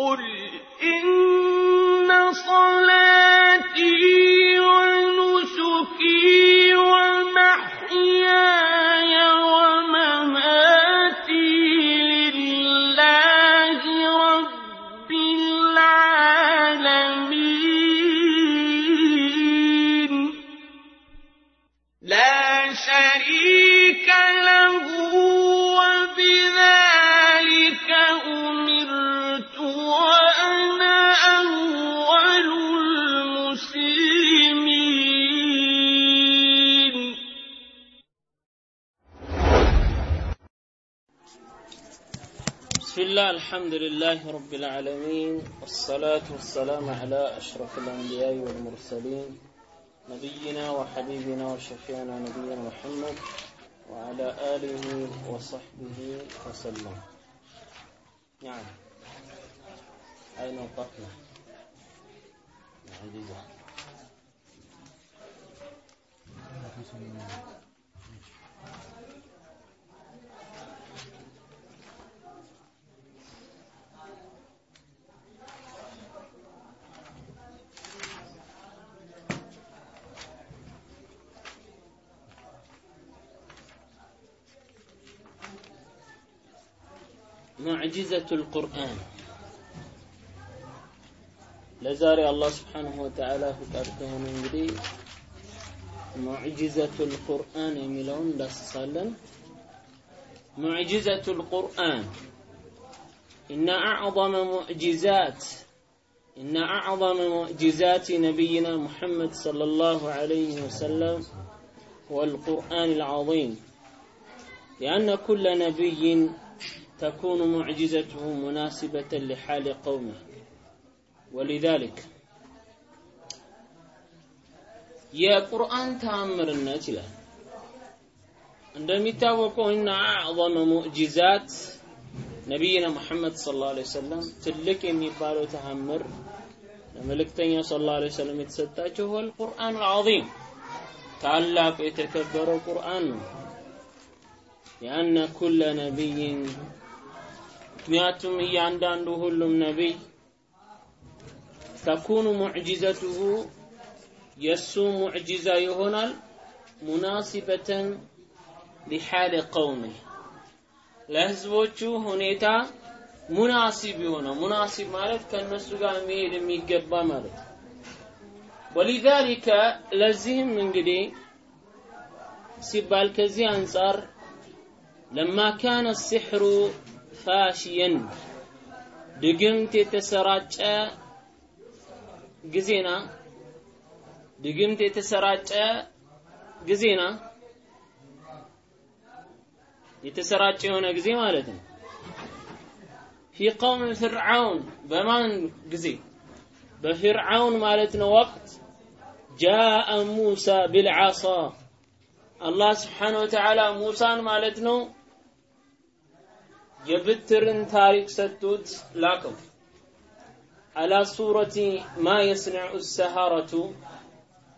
قل إن الله الحمد لله رب العالمين والصلاة والسلام على أشرف الأنبياء والمرسلين نبينا وحبيبنا وشفيعنا نبينا محمد وعلى آله وصحبه وسلم. نعم. أين وقفنا؟ عزيزة معجزة القرآن ለዛሬ አላህ ስብሓንሁ ወተዓላ ፍቃድ ከሆነ እንግዲህ ሙዕጂዘቱ ልቁርአን የሚለውን እንዳስሳለን ሙዕጂዘቱ ልቁርአን إن أعظم معجزات إن أعظم معجزات نبينا محمد صلى الله عليه وسلم هو القرآن العظيم لأن كل نبي تكون معجزته مناسبة لحال قومه ولذلك የቁርአን ተአምርነት ይላል። እንደሚታወቀው እና አዕظመ ሙዕጂዛት ነቢይና ሙሐመድ ሰለላሁ ዐለይሂ ወሰለም ትልቅ የሚባለው ተአምር ለመልእክተኛው ሰለላሁ ዐለይሂ ወሰለም የተሰጣቸው ወል ቁርአን አልዓዚም ታላቁ የተከበረው ቁርአን ነው። ሊአነ ኩለ ነቢይን ምክንያቱም እያንዳንዱ ሁሉም ነቢይ ተኩኑ ሙዕጂዘቱሁ የእሱ ሙዕጂዛ ይሆናል ሙናሲበተን ሊሓል ቀውሚ። ለህዝቦቹ ሁኔታ ሙናሲብ የሆነ ሙናሲብ ማለት ከእነሱ ጋር መሄድ የሚገባ ማለት ነው። ወሊዛሊከ ለዚህም እንግዲህ ሲባል ከዚህ አንጻር ለማ ካነ ሲሕሩ ፋሽየን ድግምት የተሰራጨ ጊዜና ድግምት የተሰራጨ ጊዜና የተሰራጨ የሆነ ጊዜ ማለት ነው። ፊ ቀውም ፍርዓውን በማን ጊዜ? በፍርዓውን ማለት ነው። ወቅት ጃአ ሙሳ ብልዓሳ አላህ ስብሓን ወተዓላ ሙሳን ማለት ነው የብትርን ታሪክ ሰጥቶት ላከው። አላ ሱረቲ ማ የስነዑ ሰሃረቱ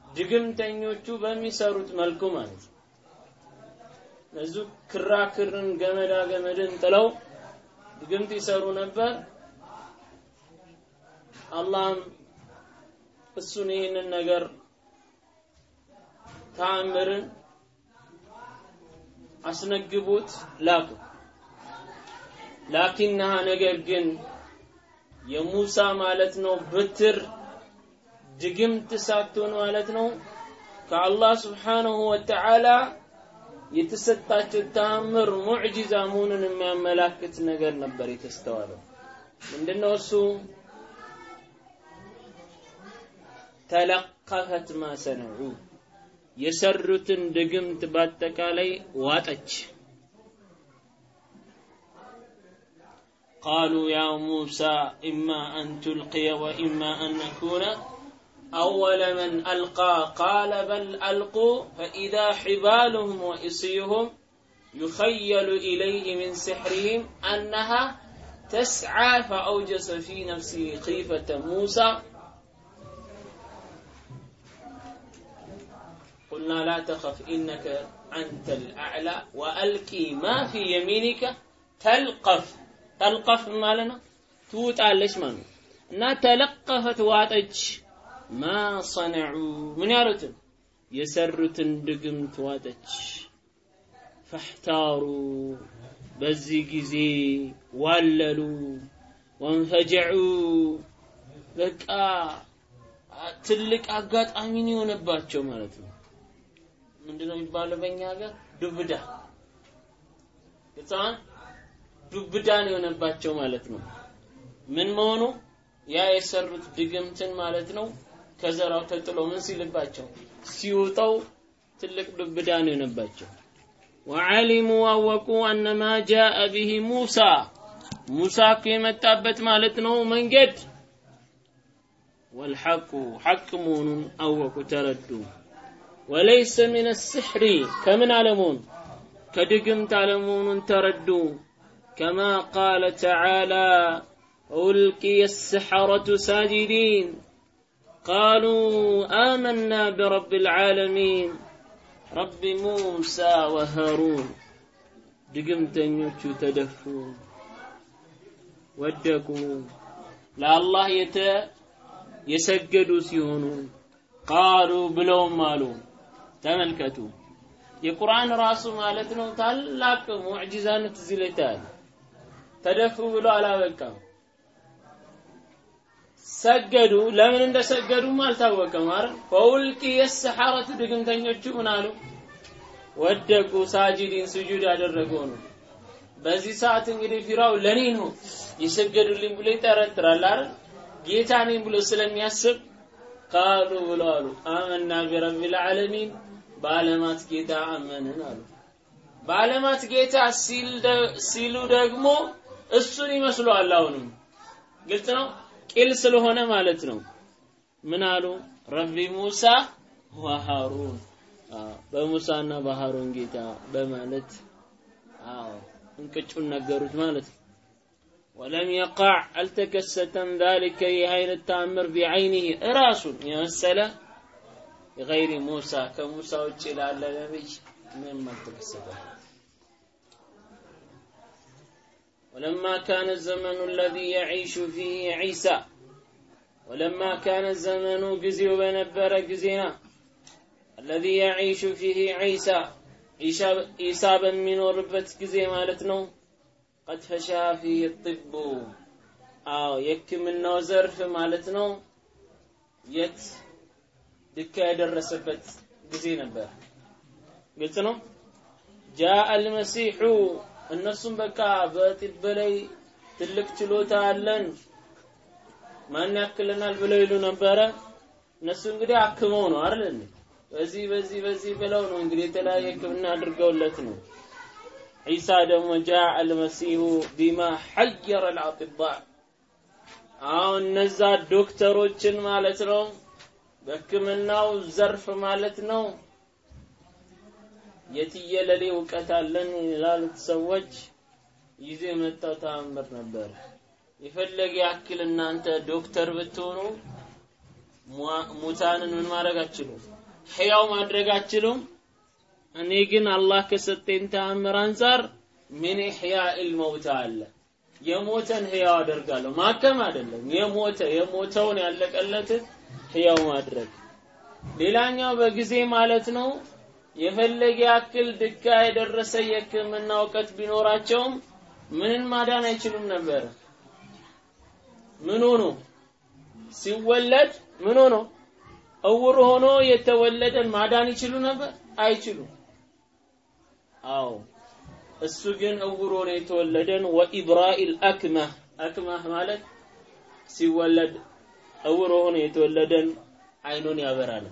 ድግምተኞቹ በሚሰሩት መልኩ ማለት ነው። ክራክርን ገመዳ ገመድን ጥለው ድግምት ይሰሩ ነበር። አላህም እሱን ይህንን ነገር ተአምርን አስነግቦት ላኩ ላኪንሃ ነገር ግን የሙሳ ማለት ነው ብትር ድግምት ሳትሆን ማለት ነው ከአላህ ስብሓንሁ ወተዓላ የተሰጣቸው ተአምር ሙዕጂዛ መሆኑን የሚያመላክት ነገር ነበር የተስተዋለው። ምንድነው እሱ? ተለቀፈት ማ የሰሩትን ድግምት በአጠቃላይ ዋጠች قالوا يا موسى إما أن تلقي وإما أن نكون أول من ألقى. قال بل ألقوا فإذا حبالهم وإصيهم يخيل إليه من سحرهم أنها تسعى فأوجس في نفسه خيفة موسى. قلنا لا تخف إنك أنت الأعلى وألقي ما في يمينك تلقف. ተልቀፍ ማለት ነው። ትውጣለች ማለት ነው። እና ተለቀፈት ዋጠች። ማ ሰነዑ ምን ያሉትን? የሰሩትን ድግምት ዋጠች። ፈሕታሩ በዚህ ጊዜ ዋለሉ። ወንፈጀዑ በቃ ትልቅ አጋጣሚን የሆነባቸው ማለት ነው። ምንድነው የሚባለው በእኛ ሀገር? ዱብዳ ግልጽ ዱብዳ ነው የሆነባቸው ማለት ነው። ምን መሆኑ? ያ የሰሩት ድግምትን ማለት ነው። ከዘራው ተጥሎ ምን ሲልባቸው? ሲውጠው ትልቅ ዱብዳ የሆነባቸው። ወዓሊሙ አወቁ አነማ ጃአ ቢሂ ሙሳ። ሙሳ እኮ የመጣበት ማለት ነው መንገድ። ወልሐቁ ሐቅ መሆኑን አወቁ ተረዱ። ወለይሰ ምን ስሕሪ ከምን አለመሆኑ? ከድግምት አለመሆኑን ተረዱ ከማ ቃለ ተዓላ ألقي السحرة ساجدين قالوا آمنا برب العالمين رب موسى وهارون ድግምተኞቹ ተደፉ ወደቁ ለአላህ የተ የሰገዱ ሲሆኑ ቃሉ ብለውም አሉ ተመልከቱ የቁርአን ራሱ ማለት ነው ታላቅ ሙዕጂዛነት እዚህ ላይ ታያለ ተደፉ ብሎ አላበቃም። ሰገዱ። ለምን እንደሰገዱም አልታወቀም አይደል? ፈውልቂ የሰሐረቱ ድግምተኞቹ ምን አሉ? ወደቁ። ሳጂዲን ስጁድ ያደረገው ነው። በዚህ ሰዓት እንግዲህ ፊራው ለኔ ነው የሰገዱልኝ ብሎ ይጠረጥራል አይደል? ጌታ ነኝ ብሎ ስለሚያስብ ቃሉ ብሎ አሉ። አመና ቢረቢል ዓለሚን በዓለማት ጌታ አመንን አሉ። በዓለማት ጌታ ሲሉ ደግሞ እሱን ይመስለዋል። አሁንም ግልጽ ነው፣ ቂል ስለሆነ ማለት ነው። ምን አሉ? ረቢ ሙሳ ወሃሩን በሙሳና በሃሩን ጌታ በማለት አዎ እንቅጩን ነገሩት ማለት ነው። ወለም የቃዕ አልተከሰተም ዛሊከ ይህ አይነት ተአምር ቢዐይኒህ እራሱን የመሰለ የገይሪ ሙሳ ከሙሳ ውጭ ላለ ነቢይ ምንም አልተከሰተም። ولما كان الزمن الذي يعيش فيه عيسى ولما كان الزمن جزي وبنبر جزينا الذي يعيش فيه عيسى عيسى من وربت جزي مالتنا قد فشى فيه الطب አዎ የህክምናው ዘርፍ ማለት ነው የት ድካ የደረሰበት ጊዜ ነበር ግልጽ ነው ጃአ አልመሲሑ እነሱም በቃ በጢብ ላይ ትልቅ ችሎታ አለን። ማን ያክልናል ብለው ይሉ ነበረ? እነሱ እንግዲህ አክመው ነው አይደል በዚህ በዚህ በዚህ ብለው ነው እንግዲህ የተለያየ ህክምና አድርገውለት ነው። ዒሳ ደግሞ ጃአ አልመሲሁ ቢማ ሐየረ አልአጥባእ አሁን እነዛ ዶክተሮችን ማለት ነው በህክምናው ዘርፍ ማለት ነው የትየለሌ እውቀት አለን ይላሉት ሰዎች። ይዞ የመጣው ተአምር ነበር። የፈለገ ያክል እናንተ ዶክተር ብትሆኑ ሙታንን ምን ማድረግ አትችሉም? ሕያው ማድረግ አትችሉም? እኔ ግን አላህ ከሰጠኝ ተአምር አንጻር ምን ኢሕያ ልመውታ አለ? የሞተን ህያው አደርጋለሁ። ማከም አይደለም። የሞተ የሞተውን ያለቀለትን ህያው ማድረግ። ሌላኛው በጊዜ ማለት ነው የፈለገ ያክል ድካ የደረሰ የህክምና እውቀት ቢኖራቸውም ምንን ማዳን አይችሉም ነበር። ምን ሆኖ ሲወለድ ምን ሆኖ እውር ሆኖ የተወለደን ማዳን ይችሉ ነበር? አይችሉም። አዎ። እሱ ግን እውር ሆኖ የተወለደን ወኢብራኢል አክመህ። አክመህ ማለት ሲወለድ እውር ሆኖ የተወለደን አይኑን ያበራል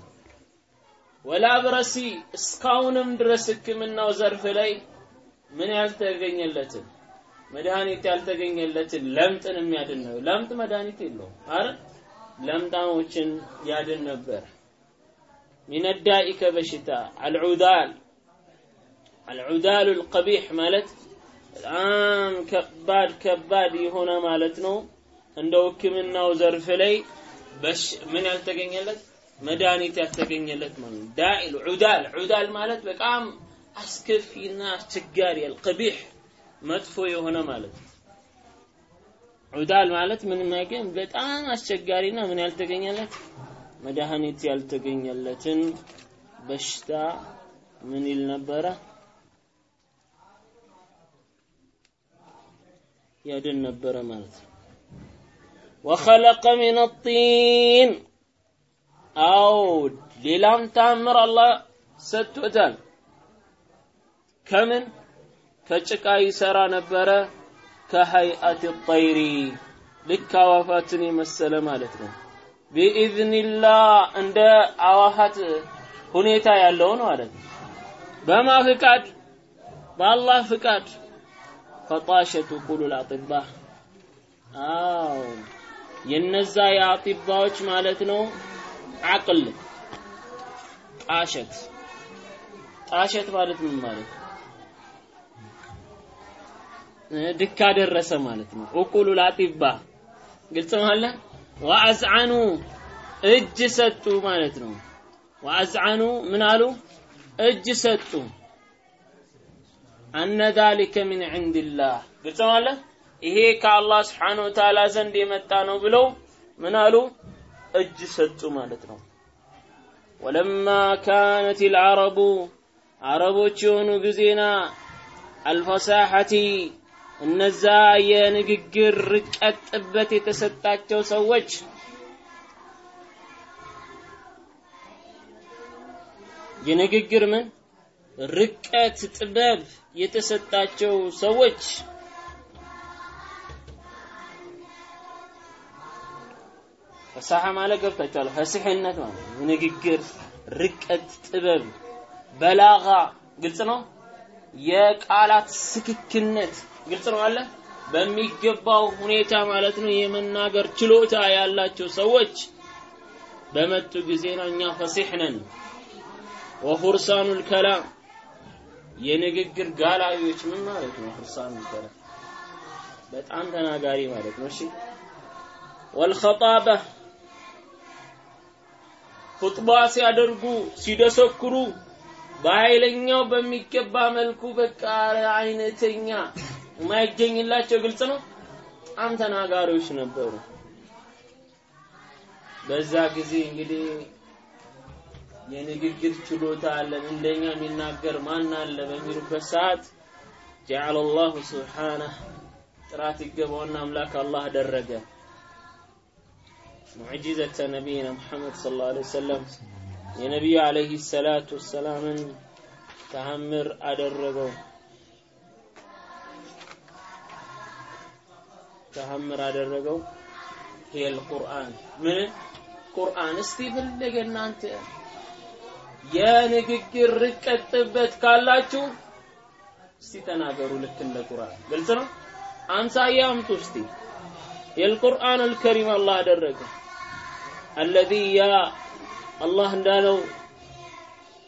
ወላ ብረሲ እስካሁንም ድረስ ህክምናው ዘርፍ ላይ ምን ያልተገኘለትን መድኃኒት ያልተገኘለትን ለምጥን የሚያድን ነው። ለምጥ መድኃኒት የለውም። አረ ለምጣሞችን ያድን ነበር። ሚነዳኢ ከበሽታ አልዑዳል። አልዑዳሉ ልቀቢሕ ማለት በጣም ከባድ ከባድ የሆነ ማለት ነው። እንደው ህክምናው ዘርፍ ላይ ምን ያልተገኘለት መድኃኒት ያልተገኘለት ማለት ነው። ዳኢል ዑዳል ዑዳል ማለት በጣም አስከፊና አስቸጋሪ አልቀቢሕ መጥፎ የሆነ ማለት ነው። ዑዳል ማለት ምን ማይገኝ በጣም አስቸጋሪና ምን ያልተገኘለት? መድኃኒት ያልተገኘለትን በሽታ ምን ይል ነበረ? ያድን ነበረ ማለት ነው። ወኸለቀ ሚን ጢን አው ሌላም ታምር አላህ ሰጥቶታል። ከምን ከጭቃ ይሰራ ነበረ። ከሀይአት ጠይሪ ልክ አዋፋትን የመሰለ ማለት ነው። ቢኢዝኒላህ እንደ አዋፋት ሁኔታ ያለውን ማለት ነው። በማ ፍቃድ? በአላህ ፍቃድ። ፈጣሸቱ ቁሉል አጢባ አዎ የነዛ የአጢባዎች ማለት ነው አቅል ጣሸት ጣሸት ማለት ምን ማለት? ድካ ደረሰ ማለት ነው። ኡቁሉል አጢባ ግልጽ አለ ወአዝዓኑ እጅ ሰጡ ማለት ነው። ወአዝዓኑ ምን አሉ? እጅ ሰጡ። አነ ዛሊከ ሚን ዒንዲላህ ግልጽ አለ ይሄ ከአላህ ስብሓነሁ ወተዓላ ዘንድ የመጣ ነው ብለው ምን አሉ? እጅ ሰጡ ማለት ነው። ወለማ ካነት ልዓረቡ አረቦች የሆኑ ጊዜና አልፈሳሐቲ እነዛ የንግግር ርቀት ጥበት የተሰጣቸው ሰዎች የንግግር ምን ርቀት ጥበብ የተሰጣቸው ሰዎች ፈሳሐ ማለት ገብታችኋል። ፈሲሕነት ማለት ንግግር፣ ርቀት፣ ጥበብ፣ በላጋ ግልጽ ነው። የቃላት ስክክነት ግልጽ ነው አለ በሚገባው ሁኔታ ማለት ነው የመናገር ችሎታ ያላቸው ሰዎች በመጡ ጊዜ ነው እኛ ፈሲሕ ነን። ወፉርሳኑል ከላም የንግግር ጋላቢዎች ምን ማለት ነው? ፉርሳኑል ከላም በጣም ተናጋሪ ማለት ነው። እሺ ወልኸጣባ ኹጥባ ሲያደርጉ ሲደሰክሩ በኃይለኛው በሚገባ መልኩ በቃ አይነተኛ የማይገኝላቸው ግልጽ ነው። በጣም ተናጋሪዎች ነበሩ። በዛ ጊዜ እንግዲህ የንግግር ችሎታ አለን እንደኛ የሚናገር ማን አለ በሚሉበት ሰዓት ጀዐለ አላሁ ሱብሓነህ ጥራት ይገባውና አምላክ አላህ አደረገ ሙዕጂዘተ ነቢይና ሙሐመድ ሰለላሁ ዐለይሂ ወሰለም የነቢዩ አለይሂ ሰላቱ ወሰላምን ተአምር አደረገው። ተአምር አደረገው። ይሄል ቁርአን ምን ቁርአን እስቲ ፈለገ እናንተ የንግግር ርቀት ጥበት ካላችሁ እስቲ ተናገሩ ልክ እንደ ቁርአን ግልጽ ነው። አምሳያ አምጡ እስቲ የልቁርአን አልከሪም አላህ አደረገ አለዚ ያ አላህ እንዳለው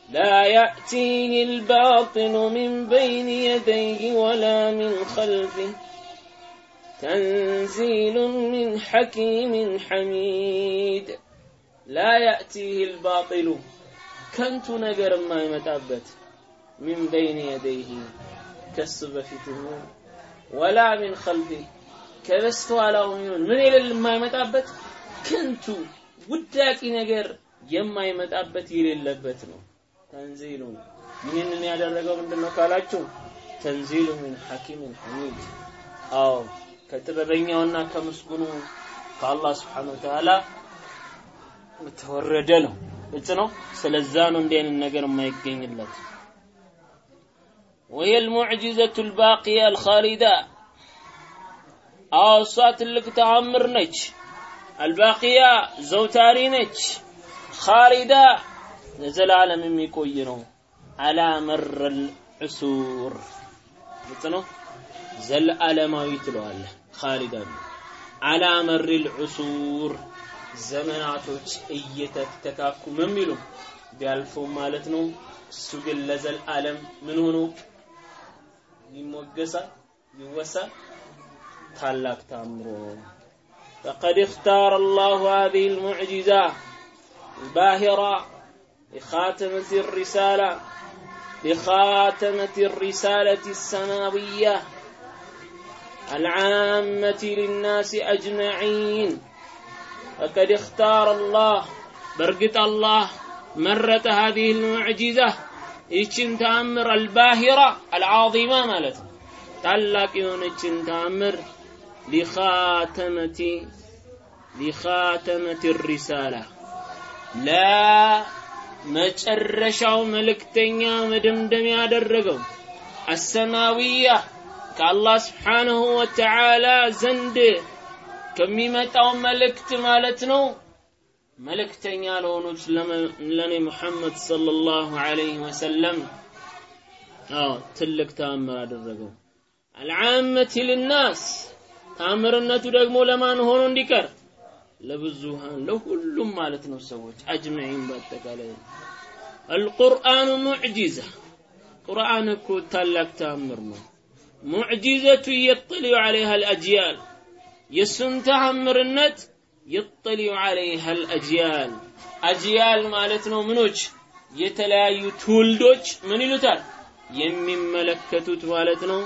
لا يأتيه الباطل من بين يديه ولا من خلفه تنزيل من حكيم حميد لا يأتيه الباطل كنت نجر ما يمتابت من بين يديه كسب فتنه ولا من خلفه ከበስተኋላው ይሁን ምን የሌለ የማይመጣበት ከንቱ ውዳቂ ነገር የማይመጣበት የሌለበት ነው። ተንዚሉ ይህንን ያደረገው ምንድነው ካላችሁ ተንዚሉ ምን ሐኪምን ሐሚድ አዎ ከጥበበኛውና ከምስጉኑ ከአላህ ስብሓነሁ ወተዓላ የተወረደ ነው። ግልጽ ነው። ስለዛ ነው እንዲህ አይነት ነገር የማይገኝለት وهي المعجزة الباقية الخالدة አዎ እሷ ትልቅ ተአምር ነች። አልባቂያ ዘውታሪ ነች። ኻሊዳ ለዘላለም የሚቆይ ነው። አላ መረል ዑሱር ግልጽ ነው። ዘለዓለማዊ ትለዋለህ። ኻሊዳ አላ መሪል ዑሱር ዘመናቶች እየተተካኩ ምን ቢያልፉም ማለት ነው። እሱ ግን ለዘላለም ምን ሆኖ ይሞገሳል፣ ይወሳል። ታላቅ ታምሮ فقد اختار الله هذه المعجزة الباهرة لخاتمة الرسالة لخاتمة الرسالة السماوية العامة للناس أجمعين فقد اختار الله برقت الله مرت هذه المعجزة ይችን ተአምር አልባሂራ አልዓዚማ ማለት ነው ታላቅ የሆነችን ተአምር ሊኻተመቲ ሊኻተመቲ ሪሳላ ለመጨረሻው መልእክተኛ መደምደሚያ ያደረገው አሰማዊያ ከአላህ ስብሓንሁ ወተዓላ ዘንድ ከሚመጣው መልእክት ማለት ነው። መልእክተኛ ለሆኑት ለኔ ሙሐመድ ሰለላሁ ዐለይሂ ወሰለም አዎ ትልቅ ተአምር አደረገው። አልዓመቲ ልናስ ተአምርነቱ ደግሞ ለማን ሆኖ እንዲቀር? ለብዙሃን ለሁሉም ማለት ነው ሰዎች አጅመዒን በአጠቃላይ። አልቁርአኑ ሙዕጂዛ። ቁርአን እኮ ታላቅ ተአምር ነው። ሙዕጂዘቱ የጥልዩ ዐለይሃ አልአጅያል። የእሱን ተአምርነት የጥልዩ ዐለይሃ አልአጅያል። አጅያል ማለት ነው ምኖች? የተለያዩ ትውልዶች ምን ይሉታል? የሚመለከቱት ማለት ነው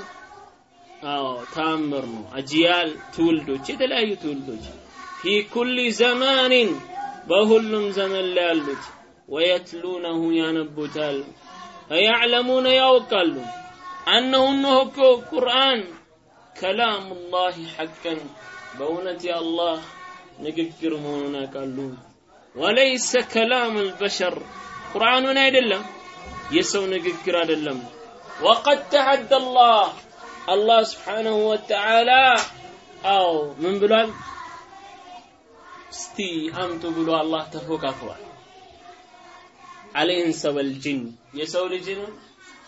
አዎ ተአምር ነው። አጅያል ትውልዶች የተለያዩ ትውልዶች። ፊ ኩል ዘማንን በሁሉም ዘመን ላይ ያሉት። ወየትሉነሁ ያነቡታል። ፈያዕለሙነ ያውቃሉ። አነሁ እነሆ እኮ ቁርአን ከላሙላህ ሐቀን በእውነት የአላህ ንግግር መሆኑን ያውቃሉ። ወለይሰ ከላም አልበሸር ቁርአኑን አይደለም የሰው ንግግር አይደለም። وقد تحدى الله الله سبحانه وتعالى አዎ ምን ብሏል? እስቲ አምጡ ብሎ አላህ ተፎካክሯል። الإنس والجن የሰው ልጅንም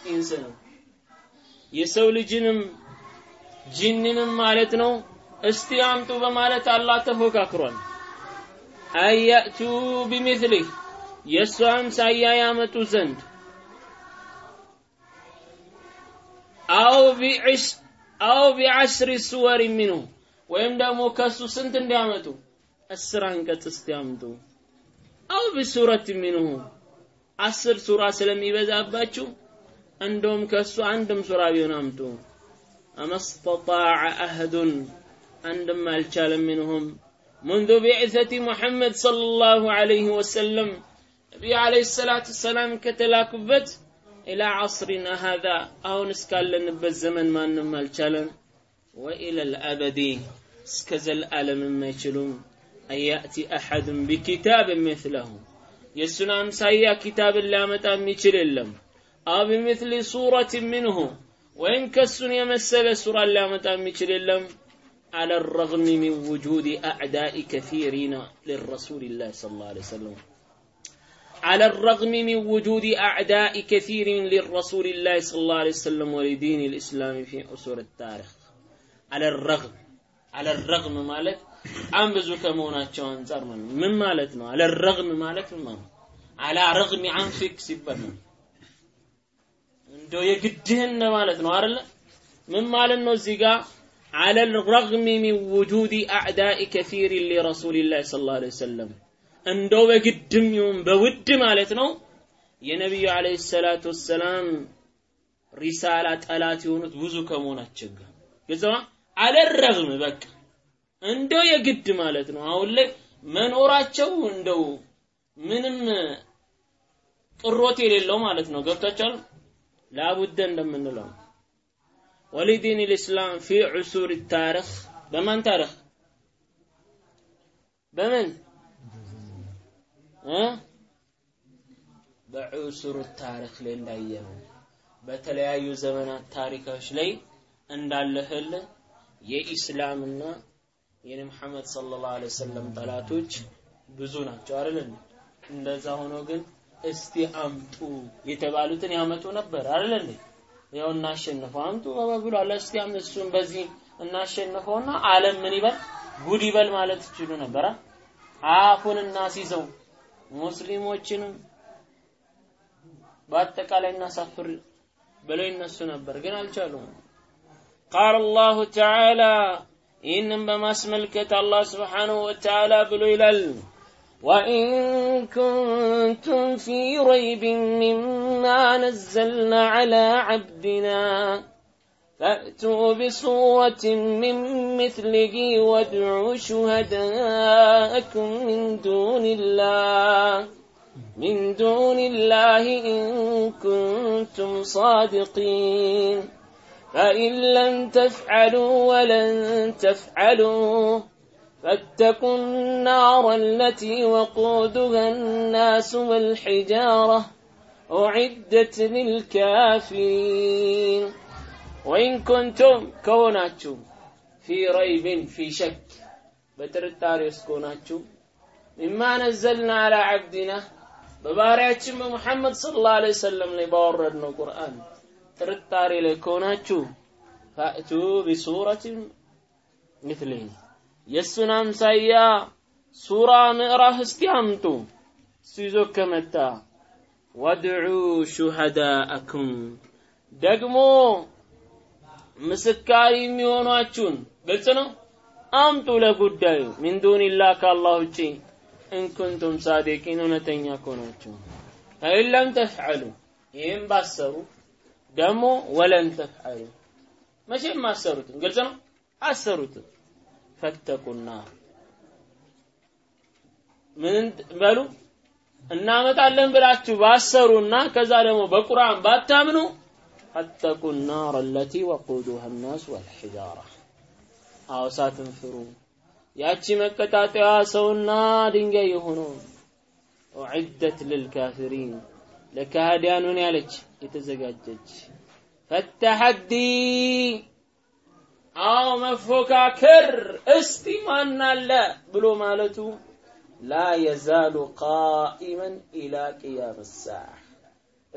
إنس ነው። የሰው ልጅንም ጂንንም ማለት ነው። እስቲ አምጡ በማለት አላህ ተፎካክሯል። አያቱ ቢሚስሊህ የእሱ አምሳያ ያመጡ ዘንድ አው ቢዕሽ አው ቢዐሽሪ ሱወር ሚንሁ ወይም ደግሞ ከሱ ስንት እንዲያመጡ አስር አንቀጽ እስቲ አምጡ አው ቢሱረት ሚንሁ አስር ሱራ ስለሚበዛባችሁ እንደውም ከሱ አንድም ሱራ ቢሆን አምጡ አመስተጣዐ አህዱን አንድም አልቻለም ሚንሁም منذ بعثة محمد صلى الله عليه وسلم نبي عليه الصلاة والسلام كتلاكبت ኢላ ዐስሪና ሃዛ አሁን እስካለንበት ዘመን ማንም አልቻለም። ወኢለል አበዲ እስከ ዘልዓለምም አይችሉም። አያእቲ አሐድን ቢኪታብ ምስለሁ የእሱን አምሳያ ኪታብን ሊያመጣ የሚችል የለም። አው ቢምስሊ ሱረት ምንሁ ወይም ከሱን የመሰለ ሱራን ሊያመጣ የሚችል የለም። አለረግሚ ሚን ውጁድ አዕዳኢ ከሲሪና ሊረሱልላህ ሰለላሁ ዐለይሂ ወሰለም على الرغم من وجود أعداء كثير للرسول الله صلى الله عليه وسلم ولدين الإسلام في أسور التاريخ على الرغم على الرغم مالك عم بزو كموناتشو አንጻር ነው ምን ማለት ነው على الرغم ማለት ምን ማለት على رغم عنفك ሲባል ነው እንደው የግድህን ማለት ነው አይደለ ምን ማለት ነው እዚህ ጋር على الرغم من وجود أعداء كثير لرسول الله صلى الله عليه وسلم እንደው በግድም ይሁን በውድ ማለት ነው። የነቢዩ አለይሂ ሰላቱ ወሰላም ሪሳላ ጠላት የሆኑት ብዙ ከመሆናቸው ጋር ገዛዋ? አለረግም በቃ። እንደው የግድ ማለት ነው። አሁን ላይ መኖራቸው እንደው ምንም ቅሮት የሌለው ማለት ነው። ገብታችኋል? ላቡደ እንደምንለው ወሊዲን ልእስላም ፊ ዑሱር ታሪክ በማን ታሪክ በምን? በዑሱሩ ታሪክ ላይ እንዳየነው በተለያዩ ዘመናት ታሪኮች ላይ እንዳለህል የኢስላምና የነ መሐመድ ሰለላሁ ዐለይሂ ወሰለም ጠላቶች ብዙ ናቸው አይደል? እንደዛ ሆኖ ግን እስቲ አምጡ የተባሉትን ያመጡ ነበር አይደል? እንዴ ያው እናሸንፈው አምጡ ብሏል እስቲ እሱን በዚህ እናሸንፈውና ዓለም ምን ይበል? ጉድ ይበል ማለት ይችሉ ነበር። አፉን እናስይዘው ሙስሊሞችንም በአጠቃላይ እናሳፍር ብለው ይነሱ ነበር ግን አልቻሉም ቃል አላሁ ተዓላ ይህንም በማስመልከት አላህ ስብሓንሁ ወተዓላ ብሎ ይላል وإن كنتم في ريب مما نزلنا على عبدنا فأتوا بصورة من مثله وادعوا شهداءكم من دون الله. من دون الله إن كنتم صادقين. فإن لم تفعلوا ولن تفعلوا. فاتقوا النار التي وقودها الناس والحجارة. أعدت للكافرين. ወይን ኩንቱም ከሆናችሁ ፊ ረይብን ፊ ሸክ በጥርጣሬ ውስጥ ከሆናችሁ ሚማ ነዘልና አላ ዓብዲና በባሪያችን በሙሐመድ ሰለላሁ ዐለይሂ ወሰለም ላይ ባወረድነው ቁርአን ጥርጣሬ ላይ ከሆናችሁ ፈእቱ ቢሱረትን ምትልህ የእሱን አምሳያ ሱራ ምዕራፍ እስቲ አምጡ። እሱ ይዞ ወድዑ ሹሃዳአኩም ደግሞ ምስካሪ የሚሆኗችሁን ግልጽ ነው? አምጡ ለጉዳዩ። ሚን ዱንላህ ከአላህ ውጪ እንኩንቱም ሳዲቂን እውነተኛ ከሆናችሁ። ፈኢን ለም ተፍዐሉ ይህም ባሰሩ ደግሞ ወለን ተፍዐሉ። መቼም አሰሩትም? ግልጽ ነው? አሰሩትም። ፈተቁና ምን በሉ እናመጣለን ብላችሁ ባሰሩና ከዛ ደግሞ በቁርአን ባታምኑ ፈተቁ ናር አለቲ ወቁዱሃ ናስ ወልሒጃራ አዎ እሳትን ፍሩ። ያቺ መቀጣጠያ ሰውና ድንጋይ የሆነው ኡዒደት ልልካፊሪን ለካህዲያን ምን ያለች የተዘጋጀች። ፈተሐዲ አዎ መፎካከር እስቲ ማን አለ ብሎ ማለቱ ላ የዛሉ ቃኢመን ኢላ ቅያም ሳዕ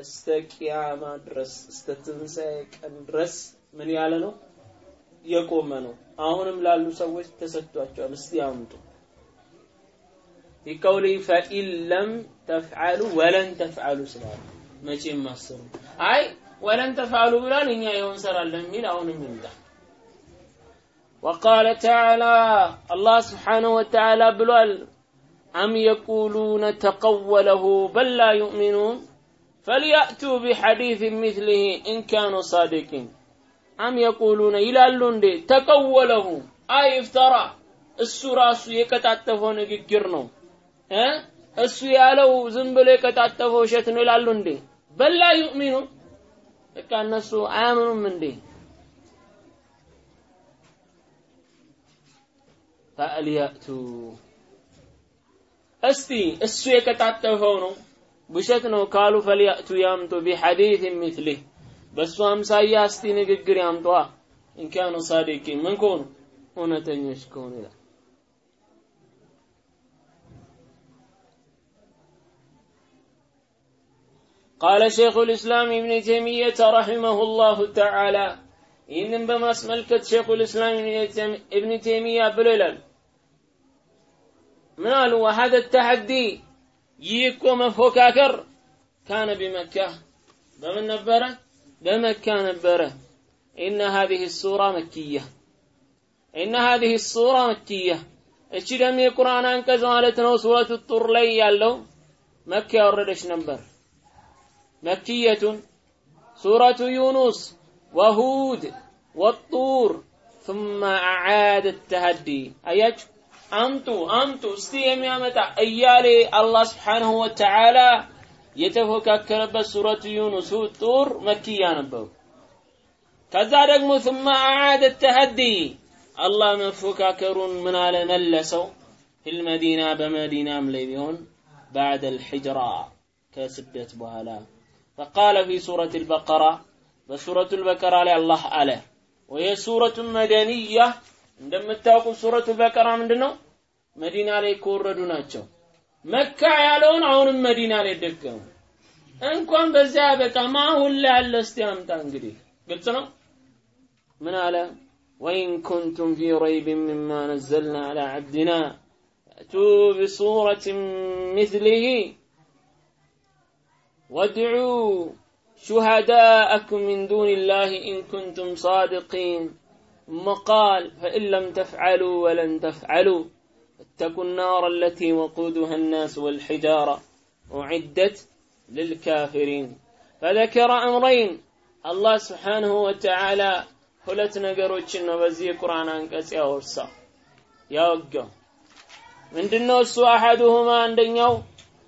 እስተ ቅያማ ድረስ እስተ ትንሣኤ ቀን ድረስ ምን ያለ ነው የቆመ ነው። አሁንም ላሉ ሰዎች ተሰጥቷቸዋል። እስቲ አምጡ بقوله فإن لم تفعلوا ولن تفعلوا ስላሉ መቼም አስቡ። አይ ولن تفعلوا ብሏል፣ እኛ ይሆን እንሰራለን የሚል አሁንም ይምጣ። وقال تعالى አላህ سبحانه وتعالى ብሏል፣ أم يقولون تقوله بل لا يؤمنون فليأتوا بحديث مثله إن كانوا صادقين أم يقولون ይላሉ እንዴ ተቀወለሁ አይ ይፍተራ እሱ ራሱ የቀጣጠፈው ንግግር ነው እ እሱ ያለው ዝም ብሎ የቀጣጠፈው ውሸት ነው ይላሉ እንዴ በላ ዩእሚኑ በቃ እነሱ አያምኑም እንዴ ፈአልያእቱ እስቲ እሱ የቀጣጠፈው ነው ውሸት ነው ካሉ ፈልያእቱ ያምጡ ቢሐዲት ሚስሊህ በእሱ አምሳያ እስቲ ንግግር ያምጧ እንካኑ ሳዲቂን ምን ከሆኑ እውነተኞች ከሆኑ ይላል قال شيخ الإسلام ابن تيمية رحمه الله تعالى إن بما اسملكت شيخ الإسلام ابن تيمية بليلا من قالوا وهذا التحدي يكو مفكاكر كان بمكة بمن نبره بمكة نبره إن هذه السورة مكية إن هذه السورة مكية እቺ ደግሞ የቁርአን አንቀጽ ማለት ነው ሱረቱ ጡር ላይ ያለው መካ ያወረደች ነበር መክየቱን ሱረቱ ዩኑስ ወሁድ ወጡር ثم أعاد التهدي አያችሁ አምጡ አምጡ እስቲ የሚያመጣ እያሌ አላህ ስብሓንሁ ወተዓላ የተፎካከረበት ሱረቱ ዩኑስ ጡር መክያ ነበሩ ከዛ ደግሞ ثم أعاد التهدي አላህ መፎካከሩን ምን አለ መለሰው ፊል መዲና በመዲናም ላይ ቢሆን بعد الحجرة ከስደት በኋላ فقال في سورة البقرة በሱረቱ البقرة ላይ አላህ አለ وهي سورة مدنية እንደምታውቁ ሱረቱ በቀራ ምንድነው መዲና ላይ ከወረዱ ናቸው መካ ያለውን አሁንም መዲና ላይ ደገሙ እንኳን በዚያ በጣም አሁን ላይ አለ እስቲ አምጣ እንግዲህ ግልጽ ነው ምን አለ وإن كنتم في ريب مما نزلنا على عبدنا فأتوا بصورة مثله وادعوا شهداءكم من دون الله إن كنتم صادقين ثم قال فإن لم تفعلوا ولن تفعلوا اتقوا النار التي وقودها الناس والحجارة أعدت للكافرين فذكر أمرين الله سبحانه وتعالى ሁለት ነገሮችን ነው በዚህ የቁርአን አንቀጽ ያወሳው ያወጋው ምንድነው እሱ አሐዱሁማ አንደኛው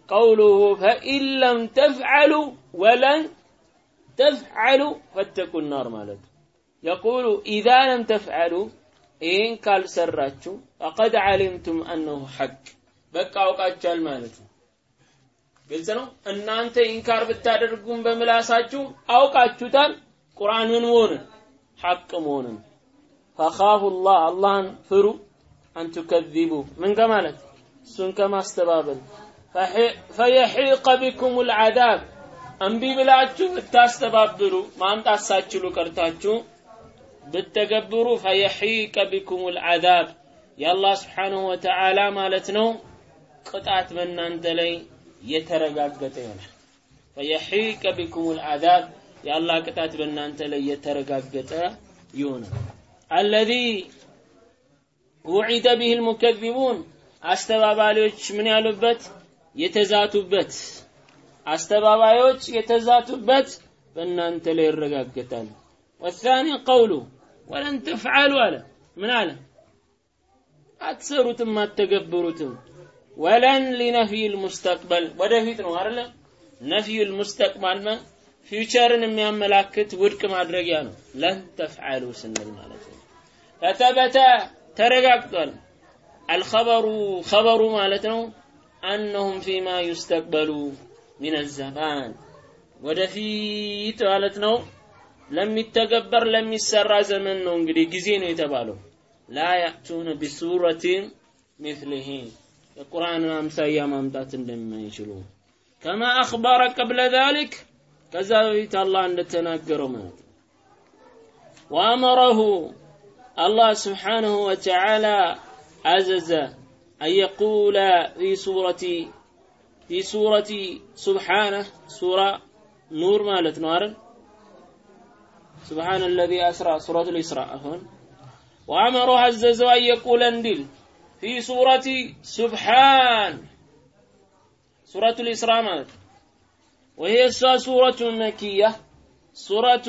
ቀውሉሁ ፈኢን ለም ተፍዐሉ ወለን ተፍዐሉ ፈተቁ ናር ማለት የቁሉ ኢዛ ለም ተፍዐሉ ይህን ካልሰራችሁ ፈቀድ ዓሊምቱም አነሁ ሐቅ በቃ አውቃችኋል ማለት ነው ግልጽ ነው እናንተ ኢንካር ብታደርጉም በምላሳችሁ አውቃችሁታል ቁርአን ምን መሆንን ሐቅ መሆንን ፈኻፉ ላህ አላህን ፍሩ አን ቱከዚቡ ምን ከማለት እሱን ከማስተባበል ፈየሒቀ ቢኩም ልዓዛብ እምቢ ብላችሁ ብታስተባብሩ ማምጣት ሳችሉ ቀርታችሁ ብተገብሩ ፈየሒቀ ቢኩም ልዓዛብ የአላህ ስብሓንሁ ወተዓላ ማለት ነው ቅጣት በእናንተ ላይ የተረጋገጠ ይሆናል። ፈየሒቀ ቢኩም ልዓዛብ የአላህ ቅጣት በእናንተ ላይ የተረጋገጠ ይሆናል። አለዚ ውዒደ ቢህ ልሙከዚቡን አስተባባሪዎች ምን ያሉበት? የተዛቱበት። አስተባባዮች የተዛቱበት በእናንተ ላይ ይረጋገጣል። ወሳኒ ቀውሉ ወለን ተፍዓሉ አለ። ምን አለ? አትሰሩትም አትተገብሩትም። ወለን ሊነፊይ ልሙስተቅበል ወደፊት ነው አይደለ? ነፊዩ ልሙስተቅባል ፊውቸርን የሚያመላክት ውድቅ ማድረጊያ ነው። ለን ተፍዓሉ ስንል ማለት ነው። ፈተበተ ተረጋግጧል። አልኸበሩ ኸበሩ ማለት ነው። አነሁም ፊማ ዩስተቅበሉ ሚን ዘማን ወደፊት ማለት ነው لم يتكبر لم يسرى زمن نونجري جزين يتبالو. لا يأتون بسورة مثله. القرآن أمسى يا ممتات لما يشلو كما أخبر قبل ذلك كذا الله أن تناكرهم وأمره الله سبحانه وتعالى عزز أن يقول في سورة في سورة سبحانه سورة نور مالت نارن سبحان الذي أسرى سورة الإسراء هون وأمره عزز أن يقول اندل في سورة سبحان سورة الإسراء مالت وهي سورة مكية سورة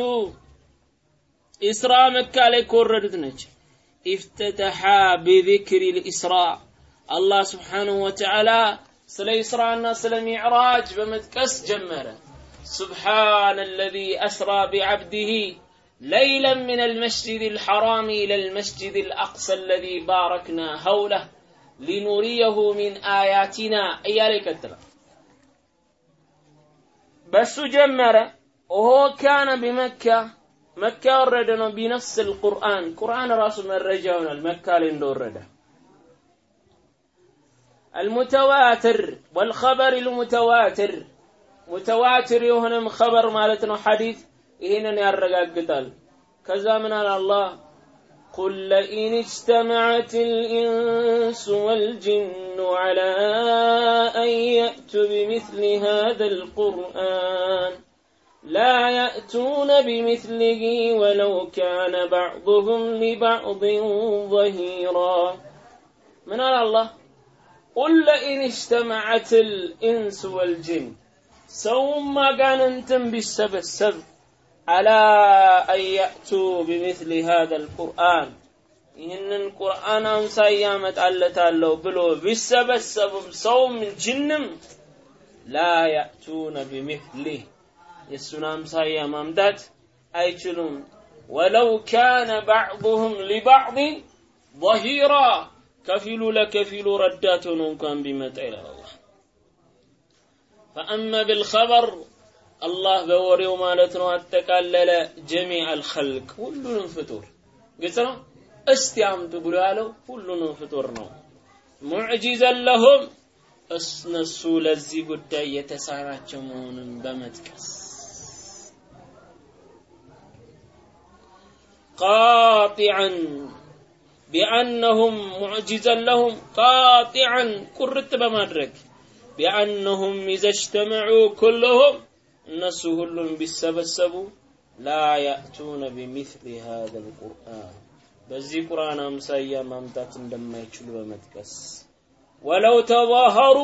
إسراء مكة عليك وردت افتتح بذكر الإسراء አላህ ስብሓንሁ ወተዓላ ስለ ኢስራና ስለ ሚዕራጅ በመጥቀስ ጀመረ سبحان الذي أسرى بعبده ليلا من المسجد الحرام إلى المسجد الأقصى الذي باركنا حوله لنريه من آياتنا. إيالك الترى بس جمر وهو كان بمكة مكة وردنا بنفس القرآن. قرآن رأس من رجعنا المكة لندورده المتواتر والخبر المتواتر. متواتر يهنم خبر مالتنا حديث. ይህንን ያረጋግጣል ከዛ ምን አለ አላህ قل لئن اجتمعت الإنس والجن على أن يأتوا بمثل هذا القرآن لا يأتون بمثله ولو كان بعضهم لبعض ظهيرا من على الله قل لئن اجتمعت الإنس والجن سوم كان انتم بالسبسب ألا أن يأتوا بمثل هذا القرآن؟ إن القرآن أمسى أيام تعلت الله بلو بسبب صوم جنم لا يأتون بمثله. يسونا أمسى أيام أمدت أي جنم ولو كان بعضهم لبعض ظهيرا. كفل لكفل رداتهم كان بمتعل الله. فأما بالخبر አላህ በወሬው ማለት ነው አጠቃለለ ጀሚዕ አልኸልቅ ሁሉንም ፍጡር። ግልጽ ነው? እስቲ አምጡ ብሎ ያለው ሁሉንም ፍጡር ነው። ሙዕጂዘን ለሁም እነሱ ለዚህ ጉዳይ የተሳናቸው መሆኑን በመጥቀስ። ቃጢዐን ቢአነሁም ሙዕጂዘን ለሁም ቃጢዐን ቁርጥ በማድረግ بأنهم إذا اجتمعوا كلهم እነሱ ሁሉም ቢሰበሰቡ ላ ያእቱነ ቢሚስሊ ሃذ ልቁርአን በዚህ ቁርአን አምሳያ ማምጣት እንደማይችሉ በመጥቀስ። ወለው ተዋሃሩ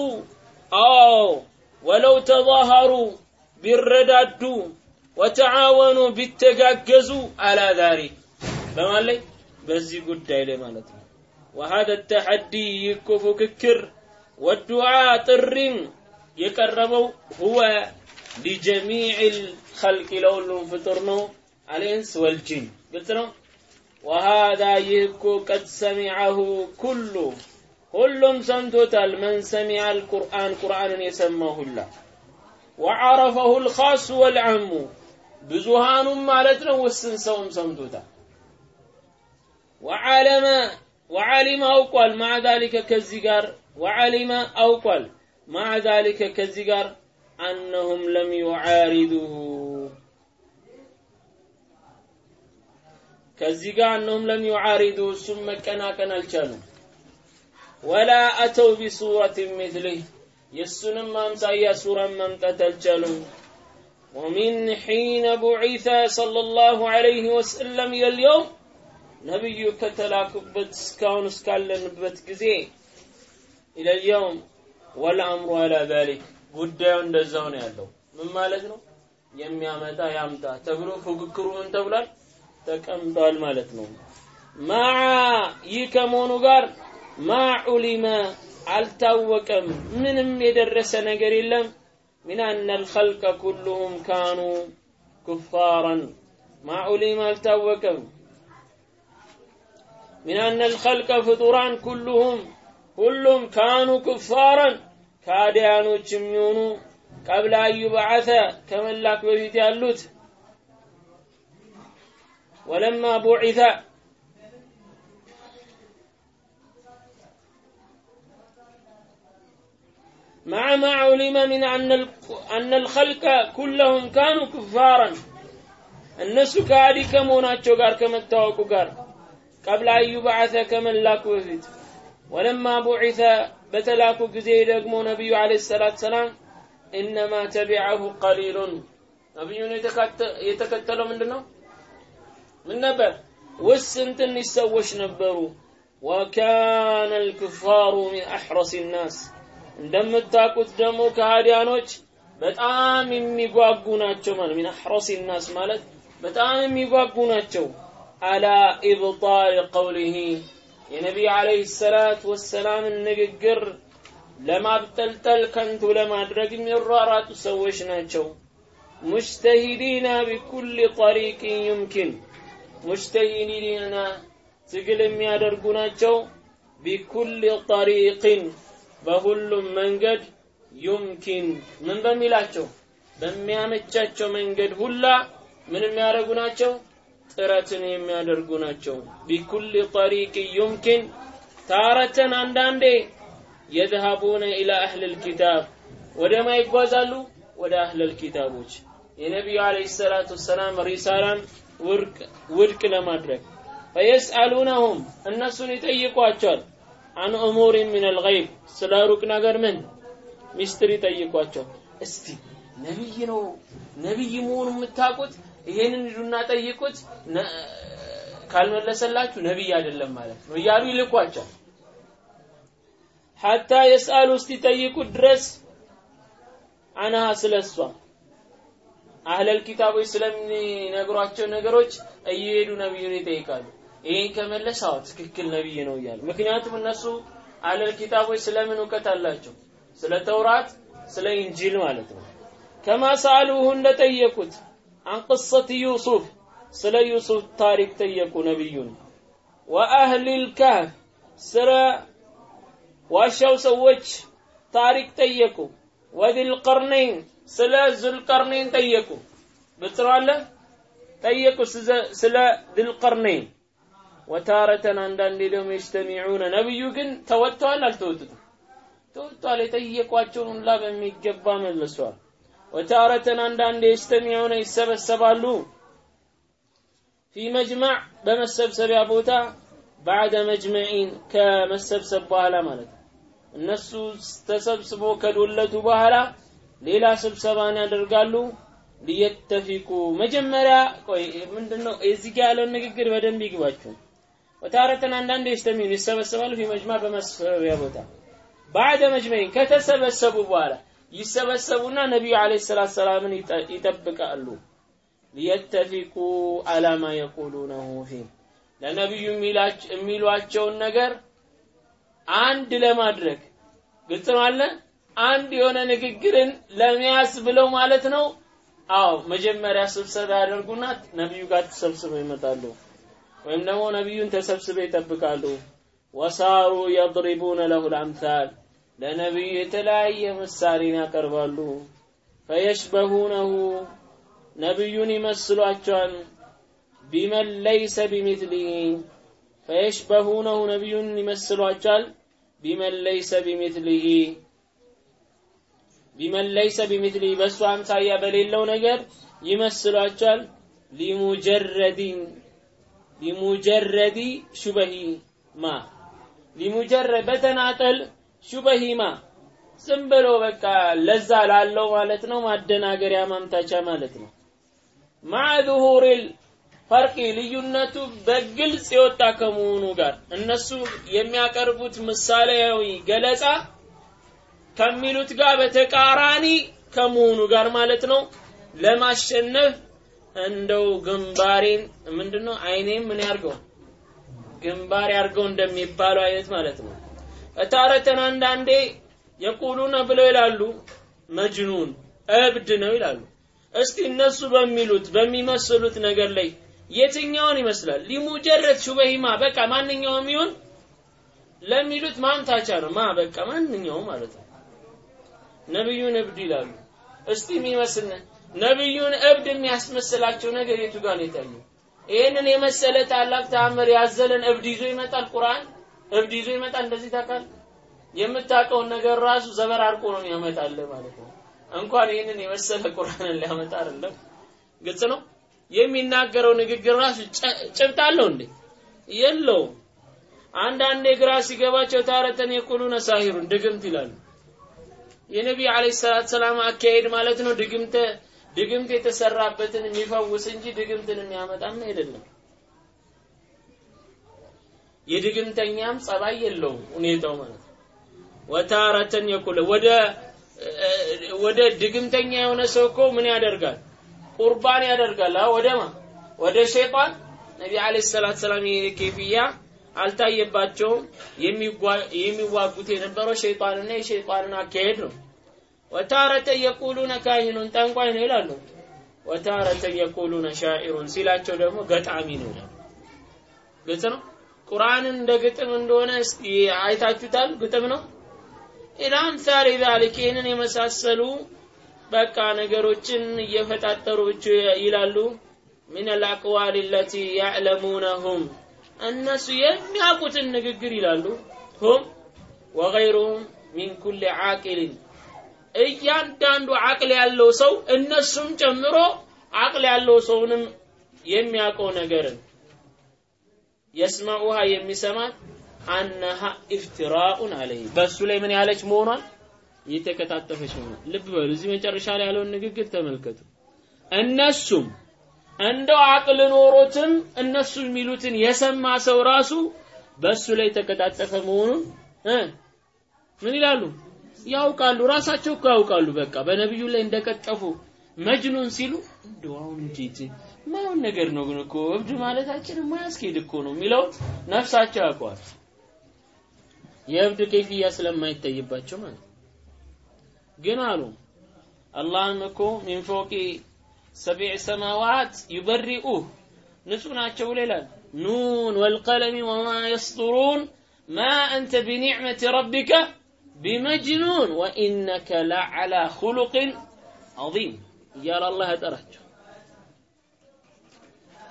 አዎ ወለው ተዋሃሩ ቢረዳዱ ወተዓወኑ ቢተጋገዙ አላ ዛሊክ። በማን ላይ? በዚህ ጉዳይ ላይ ማለት ነው። وهذا التحدي يكفو ككر والدعاء ጥሪም የቀረበው هو ሊጀሚዕል ኸልቂ ለሁሉም ፍጡር ነው። አሌንስ ወልጂን ግልጽ ነው? ወሃዳ ይህ እኮ ቀድ ሰሚዐሁ ኩሉ። ሁሉም ሰምቶታል። መን ሰሚዐ አልቁርአን ቁርአንን የሰማ ሁላ ወዐረፈሁ ልኻሱ ወልዐሙ ብዙሃኑም ማለት ነው ውስን ሰውም ሰምቶታል። ወዓለመ ወዓሊመ አውቋል። ማዕ ዛሊከ ከዚህ ጋር ወዓሊመ አውቋል። ማዕ ከዚህ ጋር أنهم لم يعارضوه كذي أنهم لم يعارضوا ثم كنا كنا الجنو ولا أتوا بصورة مثله يسن مامسايا سورة ممتة الجنو ومن حين بعث صلى الله عليه وسلم إلى اليوم نبي كتلاكبت سكاون سكالنبت كزي إلى اليوم والأمر على ذلك ጉዳዩ እንደዛው ነው ያለው ምን ማለት ነው የሚያመጣ ያምጣ ተብሎ ፉክክሩ ምን ተብሏል ተቀምጧል ማለት ነው ማዓ ይህ ከመሆኑ ጋር ማ ዑሊመ አልታወቀም ምንም የደረሰ ነገር የለም من أن الخلق كلهم كانوا كفارا ما علم التوكم من أن الخلق فطران كلهم كلهم كانوا كفارا كاديانو يميونو قبل أن يبعث كمن لك بفيت يالوت ولما بعث مع ما علم من أن أن الخلق كلهم كانوا كفارا الناس كادي كموناتشو غار كمتاوكو غار قبل أن يبعث كمن لاك بفيت ወለማ ቡዒተ በተላኩ ጊዜ ደግሞ ነቢዩ አለ ሰላት ሰላም እነማ ተቢዐሁ ቀሊሉን። ነቢዩን የተከተለው ምንድን ነው ምን ነበር? ውስን ትንሽ ሰዎች ነበሩ። ወካነ ልክፋሩ ሚን አሕረስ ናስ። እንደምታውቁት ደግሞ ከሃዲያኖች በጣም የሚጓጉ ናቸው ማለት ሚን አሕረስ ናስ ማለት በጣም የሚጓጉ ናቸው። አላ ኢብጣል ቀውሊህ የነቢይ ዓለይሂ ሰላት ወሰላምን ንግግር ለማብጠልጠል ከንቱ ለማድረግ የሚሯሯጡ ሰዎች ናቸው። مجتهدين بكل طريق يمكن مجتهدين ትግል የሚያደርጉ ናቸው። بكل طريق በሁሉም መንገድ يمكن። ምን በሚላቸው? በሚያመቻቸው መንገድ ሁላ ምን የሚያደርጉ ናቸው ጥረትን የሚያደርጉ ናቸው። بكل طريق يمكن تارة አንዳንዴ يذهبون إلى أهل الكتاب ወደ ማ ይጓዛሉ? ወደ አህለል ኪታቦች። የነቢዩ عليه الصلاة والسلام ሪሳላን ውድቅ ውድቅ ለማድረግ فيسألونهم እነሱን ይጠይቋቸዋል። عن أمور من الغيب ስለ ሩቅ ነገር ምን? ሚስጥር ይጠይቋቸዋል። እስቲ ነቢይ ነው ነቢይ መሆኑ የምታቁት ይሄንን ሂዱና ጠይቁት። ካልመለሰላችሁ ነቢይ አይደለም ማለት ነው እያሉ ይልኳቸው። ሐታ የስአሉ እስኪጠይቁት ድረስ አናሃ ስለሷ። አህለል ኪታቦች ስለሚነግሯቸው ነገሮች እየሄዱ ነቢዩን ይጠይቃሉ። ይህን ከመለስ አዎ ትክክል ነቢይ ነው እያሉ። ምክንያቱም እነሱ አህለል ኪታቦች ስለምን እውቀት አላቸው? ስለ ተውራት ስለ ኢንጂል ማለት ነው። ከማ ሰአሉሁ እንደጠየቁት አን ቅሰት ዩሱፍ ስለ ዩሱፍ ታሪክ ጠየቁ ነቢዩን። ወአህሊ ልካህፍ ስለ ዋሻው ሰዎች ታሪክ ጠየቁ። ወዲል ቀርነይን ስለ ዙልቀርነይን ጠየቁ። ብትረዋለ ጠየቁ ስለ ذልቀርነይን ወታረተን አንዳንዴ ደግሞ የጅተሚዑነ ነቢዩ ግን ተወጥተዋል አልተወጡትም? ተወጥተዋል የጠየቋቸውን ሁላ በሚገባ መልሰዋል ወታረተን አንዳንዴ የጅተሚዑነ ይሰበሰባሉ። ፊ መጅማዕ በመሰብሰቢያ ቦታ ባዕደ መጅመዒን ከመሰብሰብ በኋላ ማለት ነው። እነሱ ተሰብስቦ ከዶለቱ በኋላ ሌላ ስብሰባን ያደርጋሉ። ሊየተፊቁ መጀመሪያ ቆይ ምንድነው? እዚህ ጋር ያለውን ንግግር በደንብ ይግባችሁ። ወታረተን አንዳንድ የስተሚን ይሰበሰባሉ። ፊ መጅማ በመስፈቢያ ቦታ ባዕደ መጅመዒን ከተሰበሰቡ በኋላ ይሰበሰቡና ነቢዩ አለይሂ ሰላቱ ሰላምን ይጠብቃሉ ሊየተፊቁ አላማ የቁሉነሁ ፊ ለነቢዩ የሚሏቸውን ነገር አንድ ለማድረግ ግልጽ አለ አንድ የሆነ ንግግርን ለመያዝ ብለው ማለት ነው። አዎ መጀመሪያ ስብሰባ ያደርጉና ነቢዩ ጋር ተሰብስበው ይመጣሉ። ወይም ደግሞ ነቢዩን ተሰብስበው ይጠብቃሉ። وصاروا يضربون له الأمثال ለነቢዩ የተለያየ ምሳሌን ያቀርባሉ። فيشبهونه ነቢዩን ይመስሏቸዋል። بمن ليس بمثله فيشبهونه ነቢዩን ይመስሏቸዋል። بمن ليس بمثله بمن ليس بمثله በእሱ አምሳያ በሌለው ነገር ይመስሏቸዋል። ሊሙጀረዲን ሊሙጀረዲ ሹበሂ ማ ሊሙጀረድ በተናጠል ሹበሂ ማ ዝም ብሎ በቃ ለዛ ላለው ማለት ነው ማደናገሪያ ማምታቻ ማለት ነው። ማዕ ዙሁሪል ፈርቂ ልዩነቱ በግልጽ የወጣ ከመሆኑ ጋር እነሱ የሚያቀርቡት ምሳሌያዊ ገለጻ ከሚሉት ጋር በተቃራኒ ከመሆኑ ጋር ማለት ነው ለማሸነፍ እንደው ግንባሬን ምንድነው አይኔም ምን ያርገው ግንባር ያርገው እንደሚባለው አይነት ማለት ነው። እታረተን አንዳንዴ የቁሉነ ብለው ይላሉ መጅኑን እብድ ነው ይላሉ። እስቲ እነሱ በሚሉት በሚመስሉት ነገር ላይ የትኛውን ይመስላል? ሊሙጀረት ሹበሂማ በቃ ማንኛውም ይሁን ለሚሉት ማምታቻ ነው። ማ በቃ ማንኛውም ማለት ነው። ነብዩን እብድ ይላሉ። እስቲ የሚመስል ነብዩን እብድ የሚያስመስላቸው ነገር የቱ ጋር ነው የታየው? ይህንን የመሰለ ታላቅ ተአምር ያዘለን እብድ ይዞ ይመጣል። ቁርአን እብድ ይዞ ይመጣል። እንደዚህ ታውቃለህ? የምታውቀውን ነገር ራሱ ዘበራርቆ ነው ያመጣልህ ማለት ነው። እንኳን ይህንን የመሰለ ቁርአንን ሊያመጣ አይደለም። ግልጽ ነው። የሚናገረው ንግግር ራሱ ጭብጥ አለው እንዴ? የለውም። አንዳንዴ ግራ ሲገባቸው ታረተን የቁሉነ ሳሂሩን ድግምት ይላሉ። የነቢይ አለይሂ ሰላቱ ሰላም አካሄድ ማለት ነው ድግምተ ድግምት የተሰራበትን የሚፈውስ እንጂ ድግምትን የሚያመጣም አይደለም። የድግምተኛም ጸባይ የለውም ሁኔታው ማለት ወታረተን የቁል ወደ ወደ ድግምተኛ የሆነ ሰው እኮ ምን ያደርጋል? ቁርባን ያደርጋል። ወደማ ወደ ሸይጣን ነቢ አለይሂ ሰላቱ ሰላም የኬፍያ አልታየባቸውም። የሚዋጉት የነበረው ሸይጣንና የሸይጣንን አካሄድ ነው። ወታረተ የቁሉነ ካሂኑን ጠንቋይ ነው ይላሉ። ወታረተ የቁሉነ ሻኢሩን ሲላቸው ደግሞ ገጣሚ ነው ይላሉ። ግልጽ ነው። ቁርአንን እንደ ግጥም እንደሆነ አይታችሁታል? ግጥም ነው። ኢላ አምሳሊ ዛሊክ ይህንን የመሳሰሉ በቃ ነገሮችን እየፈጣጠሩ ይላሉ። ምን አልአቅዋል ለቲ ያዕለሙነሁም እነሱ የሚያውቁትን ንግግር ይላሉ። ሁም ወገይሩሁም ሚን ኩል ዓቂልን እያንዳንዱ አቅል ያለው ሰው እነሱም ጨምሮ አቅል ያለው ሰውንም የሚያውቀው ነገርን የስማዑሃ የሚሰማት አነሃ ኢፍትራኡን አለይ በሱ ላይ ምን ያለች መሆኗን እየተከታተፈች ነው። ልብ በሉ እዚህ መጨረሻ ላይ ያለውን ንግግር ተመልከቱ። እነሱም እንደው አቅል ኖሮትም እነሱ የሚሉትን የሰማ ሰው ራሱ በሱ ላይ የተቀጣጠፈ መሆኑን ምን ይላሉ ያውቃሉ። ራሳቸው እኮ ያውቃሉ። በቃ በነቢዩ ላይ እንደቀጠፉ መጅኑን ሲሉ እንደው አሁን እንዴት ማውን ነገር ነው ግን እኮ እብድ ማለታችን ማያስኬድ እኮ ነው የሚለው ነፍሳቸው ያውቀዋል። የእብድ ከይፍያ ስለማይታይባቸው ማለት ግን አሉ አላህም እኮ ሚን ፎቂ ሰቢዕ ሰማዋት ዩበሪኡህ ንጹህ ናቸው ይላል። ኑን ወልቀለሚ ወማ የስጡሩን ማ አንተ ቢኒዕመቲ ረቢከ ቢመጅኑን ወኢነከ ለዓላ ኹሉቅን ዐዚም እያለ አላህ ያጠራቸው።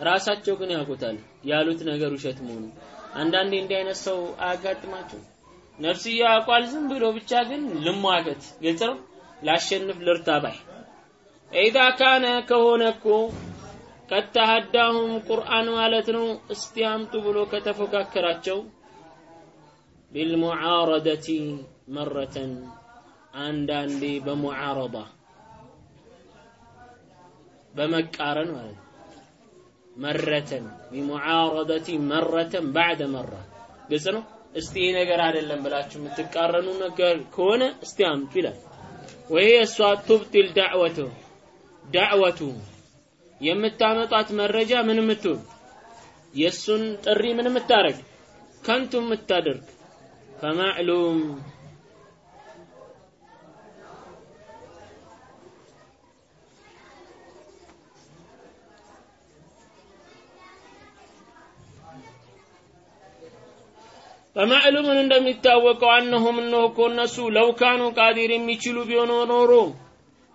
ራሳቸው ግን ያውቁታል ያሉት ነገር ውሸት መሆኑ። አንዳንዴ እንዲህ አይነት ሰው አያጋጥማቸው? ነፍስያ ያውቋል፣ ዝም ብሎ ብቻ ግን ልሟገት፣ ግልጽ ነው። ላሸንፍ ልርታ ባይ إذا كان ከሆነ እኮ قد تحداهم ቁርአን ማለት ነው እስቲ አምጡ ብሎ ከተፎካከራቸው بالمعارضة مرة አንዳንዴ በ معارضة በመቃረን ማለት ነው መረተን ቢሙዓረደቲ መረተን ባዕደ መራ። ግልጽ ነው? እስቲ ይህ ነገር አይደለም ብላችሁ የምትቃረኑ ነገር ከሆነ እስቲ አምጡ ይላል። ወይ እሷ ቱብጢል ዳዕወቱ ዳዕወቱ የምታመጧት መረጃ ምን የምትሆን? የእሱን ጥሪ ምን የምታደርግ? ከንቱ የምታደርግ። ፈማዕሉም በማዕሉምን እንደሚታወቀው አነሁም እነሆ እኮ እነሱ ለውካኑ ቃዲር የሚችሉ ቢሆኑ ኖሮ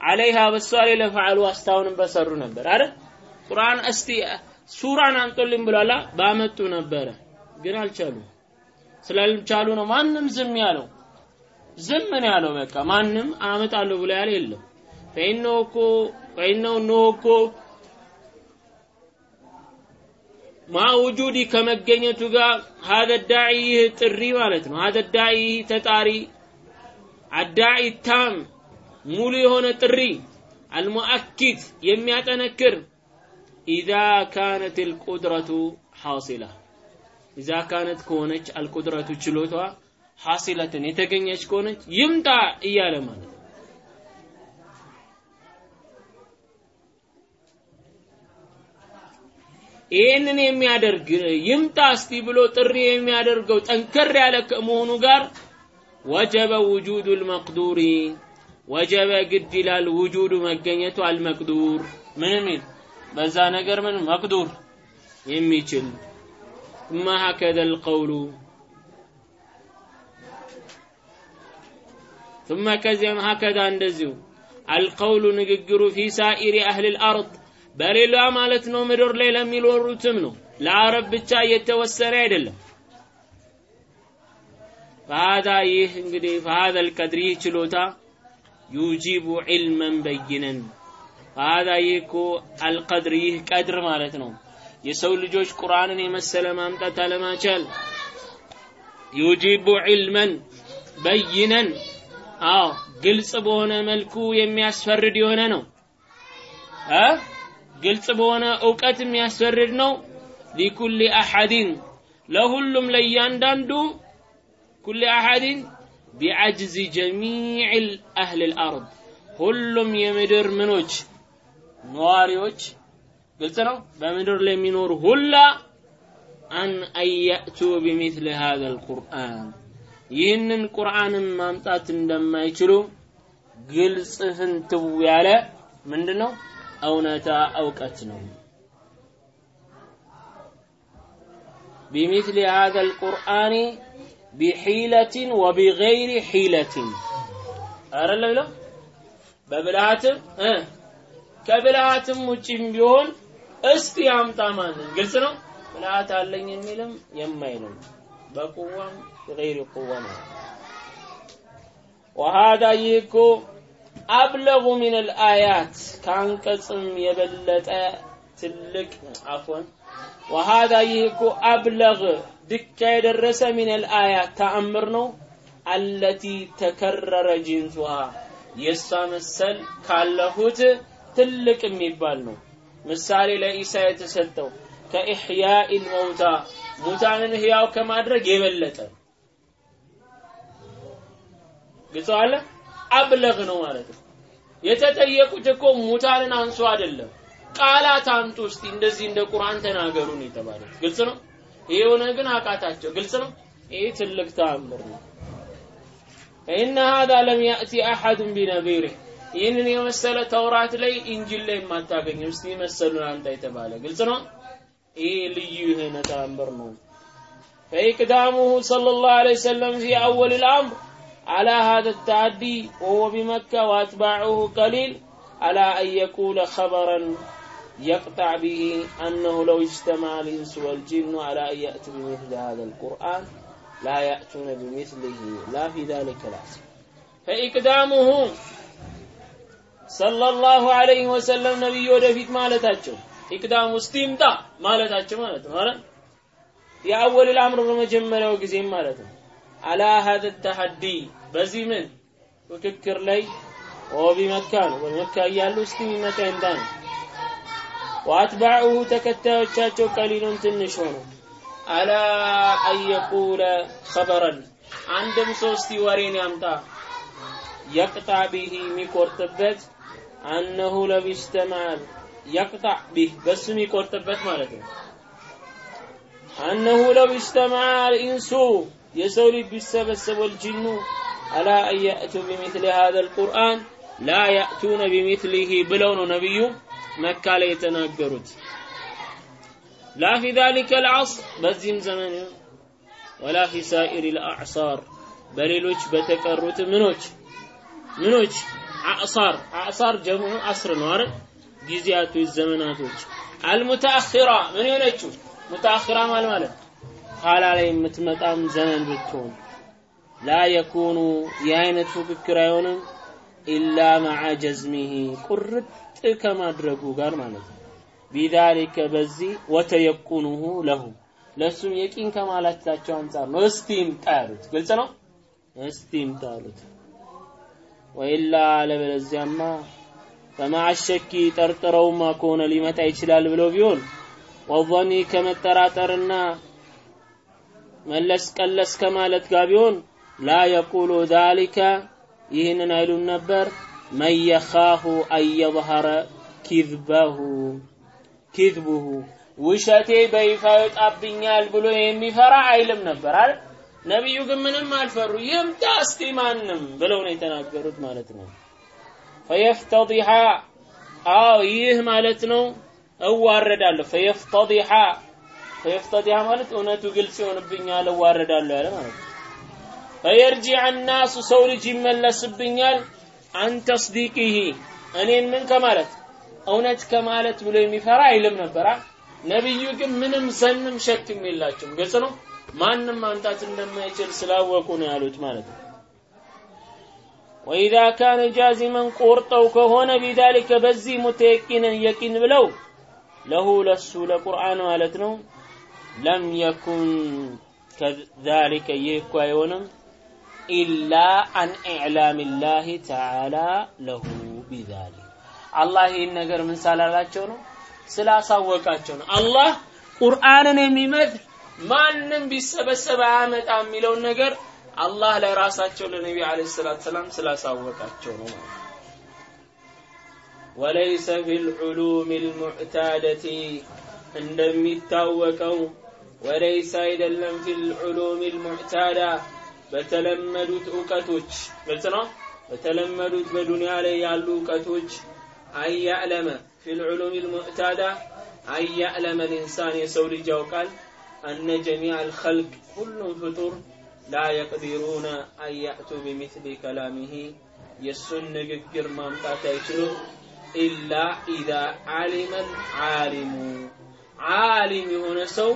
አለይሃ በሷ ላይ ለፈዓሉ አስታውንም በሰሩ ነበር። አይደል? ቁርአን እስቲ ሱራን አምጦልኝ ብሏላ ባመጡ ነበረ ግን አልቻሉም ስላልቻሉ ነው ማንም ዝም ያለው። ዝም ነው ያለው በቃ። ማንም አመጣለሁ ብሎ ያለ የለም። ፈኢነሁ እኮ ፈኢነሁ እነሆ እኮ ማ ውጁዲ ከመገኘቱ ጋር ሀደ ዳዒ ይህ ጥሪ ማለት ነው። ሀደ ዳዒ ተጣሪ አዳዒ ታም ሙሉ የሆነ ጥሪ አልሙአኪድ የሚያጠነክር ኢዛ ካነት ልቁድረቱ ሐሲላ። ኢዛ ካነት ከሆነች አልቁድረቱ ችሎቷ ሐሲለትን የተገኘች ከሆነች ይምጣ እያለ ማለት ነው ይህንን የሚያደርግ ይምጣ እስቲ ብሎ ጥሪ የሚያደርገው ጠንከር ያለ ከመሆኑ ጋር ወጀበ ውጁዱ ልመቅዱሪ ወጀበ ግድ ይላል ውጁዱ መገኘቱ አልመቅዱር ምንም በዛ ነገር ምን መቅዱር የሚችል ثم هكذا القول ثم كذا هكذا እንደዚሁ القول ንግግሩ في سائر أهل الأرض በሌላ ማለት ነው ምድር ላይ ለሚኖሩትም ነው። ለአረብ ብቻ እየተወሰነ አይደለም። ፈሃዛ ይህ እንግዲህ ፈሃዛ ልቀድር ችሎታ ዩጂቡ ዒልመን በይነን። ፈሃዛ ይህ እኮ አልቀድር ይህ ቀድር ማለት ነው። የሰው ልጆች ቁርአንን የመሰለ ማምጣት አለማቻል። ዩጂቡ ዒልመን በይነን። አዎ ግልጽ በሆነ መልኩ የሚያስፈርድ የሆነ ነው። እ ግልጽ በሆነ እውቀት የሚያስፈርድ ነው። ሊኩል አሐዲን ለሁሉም ለእያንዳንዱ ኩል አሐዲን ቢዐጅዝ ጀሚዕ አህል ልአርድ ሁሉም የምድር ምኖች ነዋሪዎች ግልጽ ነው። በምድር ላይ የሚኖሩ ሁላ አን አያእቱ ቢሚስል ሀዘ ልቁርአን ይህንን ቁርአንን ማምጣት እንደማይችሉ ግልጽ ፍንትው ያለ ምንድን ነው እውነታ እውቀት ነው ቢሚስል ሀዘ ልቁርአን ቢሒለትን ወቢገይሪ ሒለትን አረለ ብለው በብልሃትም ከብልሃትም ውጭም ቢሆን እስቲ ያምጣ ማንን ግልጽ ነው ብልሃት አለኝ የሚልም የማይልም በቁዋም በገይር ቁዋ ነው وهذا ይኮ አብለጉ ሚን አያት ከአንቀጽም የበለጠ ትልቅ አፎን ወሃዳ ይህ እኮ አብለግ ድካ የደረሰ ሚን አያት ተአምር ነው። አለቲ ተከረረ ጅንሱሃ የእሷ መሰል ካለሁት ትልቅ የሚባል ነው። ምሳሌ ለኢሳ የተሰጠው ከኢሕያኢ ልመውታ ሙታንን ሕያው ከማድረግ የበለጠ። ግጸዋለህ አብለግ ነው ማለት ነው። የተጠየቁት እኮ ሙታንን አንሶ አይደለም፣ ቃላት አምጡ እስቲ እንደዚህ እንደ ቁርአን ተናገሩ የተባለው። ግልጽ ነው። ይሄ የሆነ ግን አቃታቸው። ግልጽ ነው። ይሄ ትልቅ ተአምር ነው። ፈኢነ ሃዛ ለም ያእቲ አሐዱን ቢነዚሪህ ይህንን የመሰለ ተውራት ላይ ኢንጂል ላይ የማታገኘው እስቲ መሰሉን አምጣ የተባለ ግልጽ ነው። ይህ ልዩ የሆነ ተአምር ነው። ፈኢቅዳሙሁ ሰለላሁ ዐለይሂ ወሰለም ፊ አወል ልአምር على هذا التعدي وهو بمكة وأتباعه قليل على أن يقول خبرا يقطع به أنه لو اجتمع الإنس والجن على أن يأتوا بمثل هذا القرآن لا يأتون بمثله لا في ذلك العصر فإقدامه ሰለላሁ ዐለይሂ ወሰለም ነብዩ ወደፊት ማለታቸው ኢቅዳም ውስጥ ይምጣ ማለታቸው ማለት ነው አይደል የአወል አምር በመጀመሪያው ጊዜም ማለት ነው አላ ሀዘ ተሐዲ በዚህ ምን? ፍክክር ላይ ወቢ መካ ነው። በመካ እያሉ እስቲ የሚመጣ ይምጣ ነው። ወአትባዑሁ ተከታዮቻቸው ቀሊሉን ትንሽ ሆኑ ألا يقول خبرا አንድም ሶስቲ ወሬን ያምጣ። يقطع به የሚቆርጥበት أنه لو يجتمع يقطع به በሱ የሚቆርጥበት ማለት ነው። أنه لو اجتمع الإنس የሰው ልጅ ቢሰበሰብ والجن على أن يأتوا بمثل هذا القرآن لا يأتون بمثله ብለው ነው ነቢዩ መካ ላይ የተናገሩት። ላ ፊ ዛሊከ ልዐስር በዚህም ዘመን ወላ ፊ ሳኢር ልአዕሳር በሌሎች በተቀሩት ምኖች? ምኖች? አዕሳር። አዕሳር ጀምዑ አስር ነው አይደል? ጊዜያቶች ዘመናቶች። አልሙተአኺራ ምን የሆነችው? ሙተአኺራ ማለት ማለት ኋላ ላይ የምትመጣም ዘመን ብትሆን ላ የኩኑ የአይነት ፉክክር አይሆንም ኢላ መዓ ጀዝሚሂ ቁርጥ ከማድረጉ ጋር ማለት ነው። ቢዛሊከ በዚህ ወተየቁኑሁ ለሁ ለእሱም የቂን ከማለታቸው አንጻር ነው። እስቲ ይምጣ ያሉት ግልጽ ነው። እስቲ ይምጣ ያሉት ወኢላ አለበለዚያማ በማሸኪ ጠርጥረውማ ከሆነ ሊመጣ ይችላል ብለው ቢሆን ወظኒ ከመጠራጠርና መለስ ቀለስ ከማለት ጋር ቢሆን ላ የቁሉ ዛሊከ ይህንን አይሉም ነበር። መን የኻፉ አን የظሀረ ኪዝበሁ ኪዝቡሁ። ውሸቴ በይፋ ይወጣብኛል ብሎ የሚፈራ አይልም ነበር አይደል? ነቢዩ ግን ምንም አልፈሩ። ይምጣ እስቲ ማንም ብለው ነው የተናገሩት ማለት ነው። ፈየፍተዲሐ አዎ ይህ ማለት ነው። እዋረዳለሁ። ፈየፍተዲሐ ፈየፍተዲሐ ማለት እውነቱ ግልጽ ይሆንብኛል እዋረዳለሁ ያለ ማለት ነው። ፈየርጂዕ ሰው ልጅ ይመለስብኛል አን ተስዲቂሂ እኔን ምን ከማለት? እውነት ከማለት ብሎ የሚፈራ አይልም ነበራ ነቢዩ ግን ምንም ዘንም ሸክም የላቸውም። ግልጽ ነው? ማንም ማምጣት እንደማይችል ስላወቁ ነው ያሉት ማለት ነው። ወኢዛ ካነ ጃዚመን ቆርጠው ከሆነ ቢዛሊከ በዚህ ሙተየቂንን የቂን ብለው ለሁ ለሱ ለቁርአን ማለት ነው ለም የኩን ከዛሊከ ይህ እኮ አይሆንም ኢላ አን ኢዕላም ላህ ተዓላ ለሁ ቢዛሊክ አላህ ይህን ነገር ምን ሳላላቸው ነው ስላሳወቃቸው ነው አላህ ቁርአንን የሚመት ማንም ቢሰበሰብ አያመጣ የሚለውን ነገር አላህ ለራሳቸው ለነቢ አለይሂ ሰላቱ ሰላም ስላሳወቃቸው ነው ማለት وليس في العلوم المعتادة እንደሚታወቀው وليس አይደለም في العلوم المعتادة በተለመዱት እውቀቶች ግልጽ ነው? በተለመዱት በዱንያ ላይ ያሉ እውቀቶች أن يعلم في العلوم المعتادة أن يعلم الإنسان የሰው ልጅ ያውቃል። أن جميع الخلق ሁሉም ፍጡር لا يقدرون أن يأتوا بمثل كلامه የእሱን ንግግር ማምጣት አይችሉም ኢላ ኢዛ ዓሊመ አልዓሊሙ ዓሊም የሆነ ሰው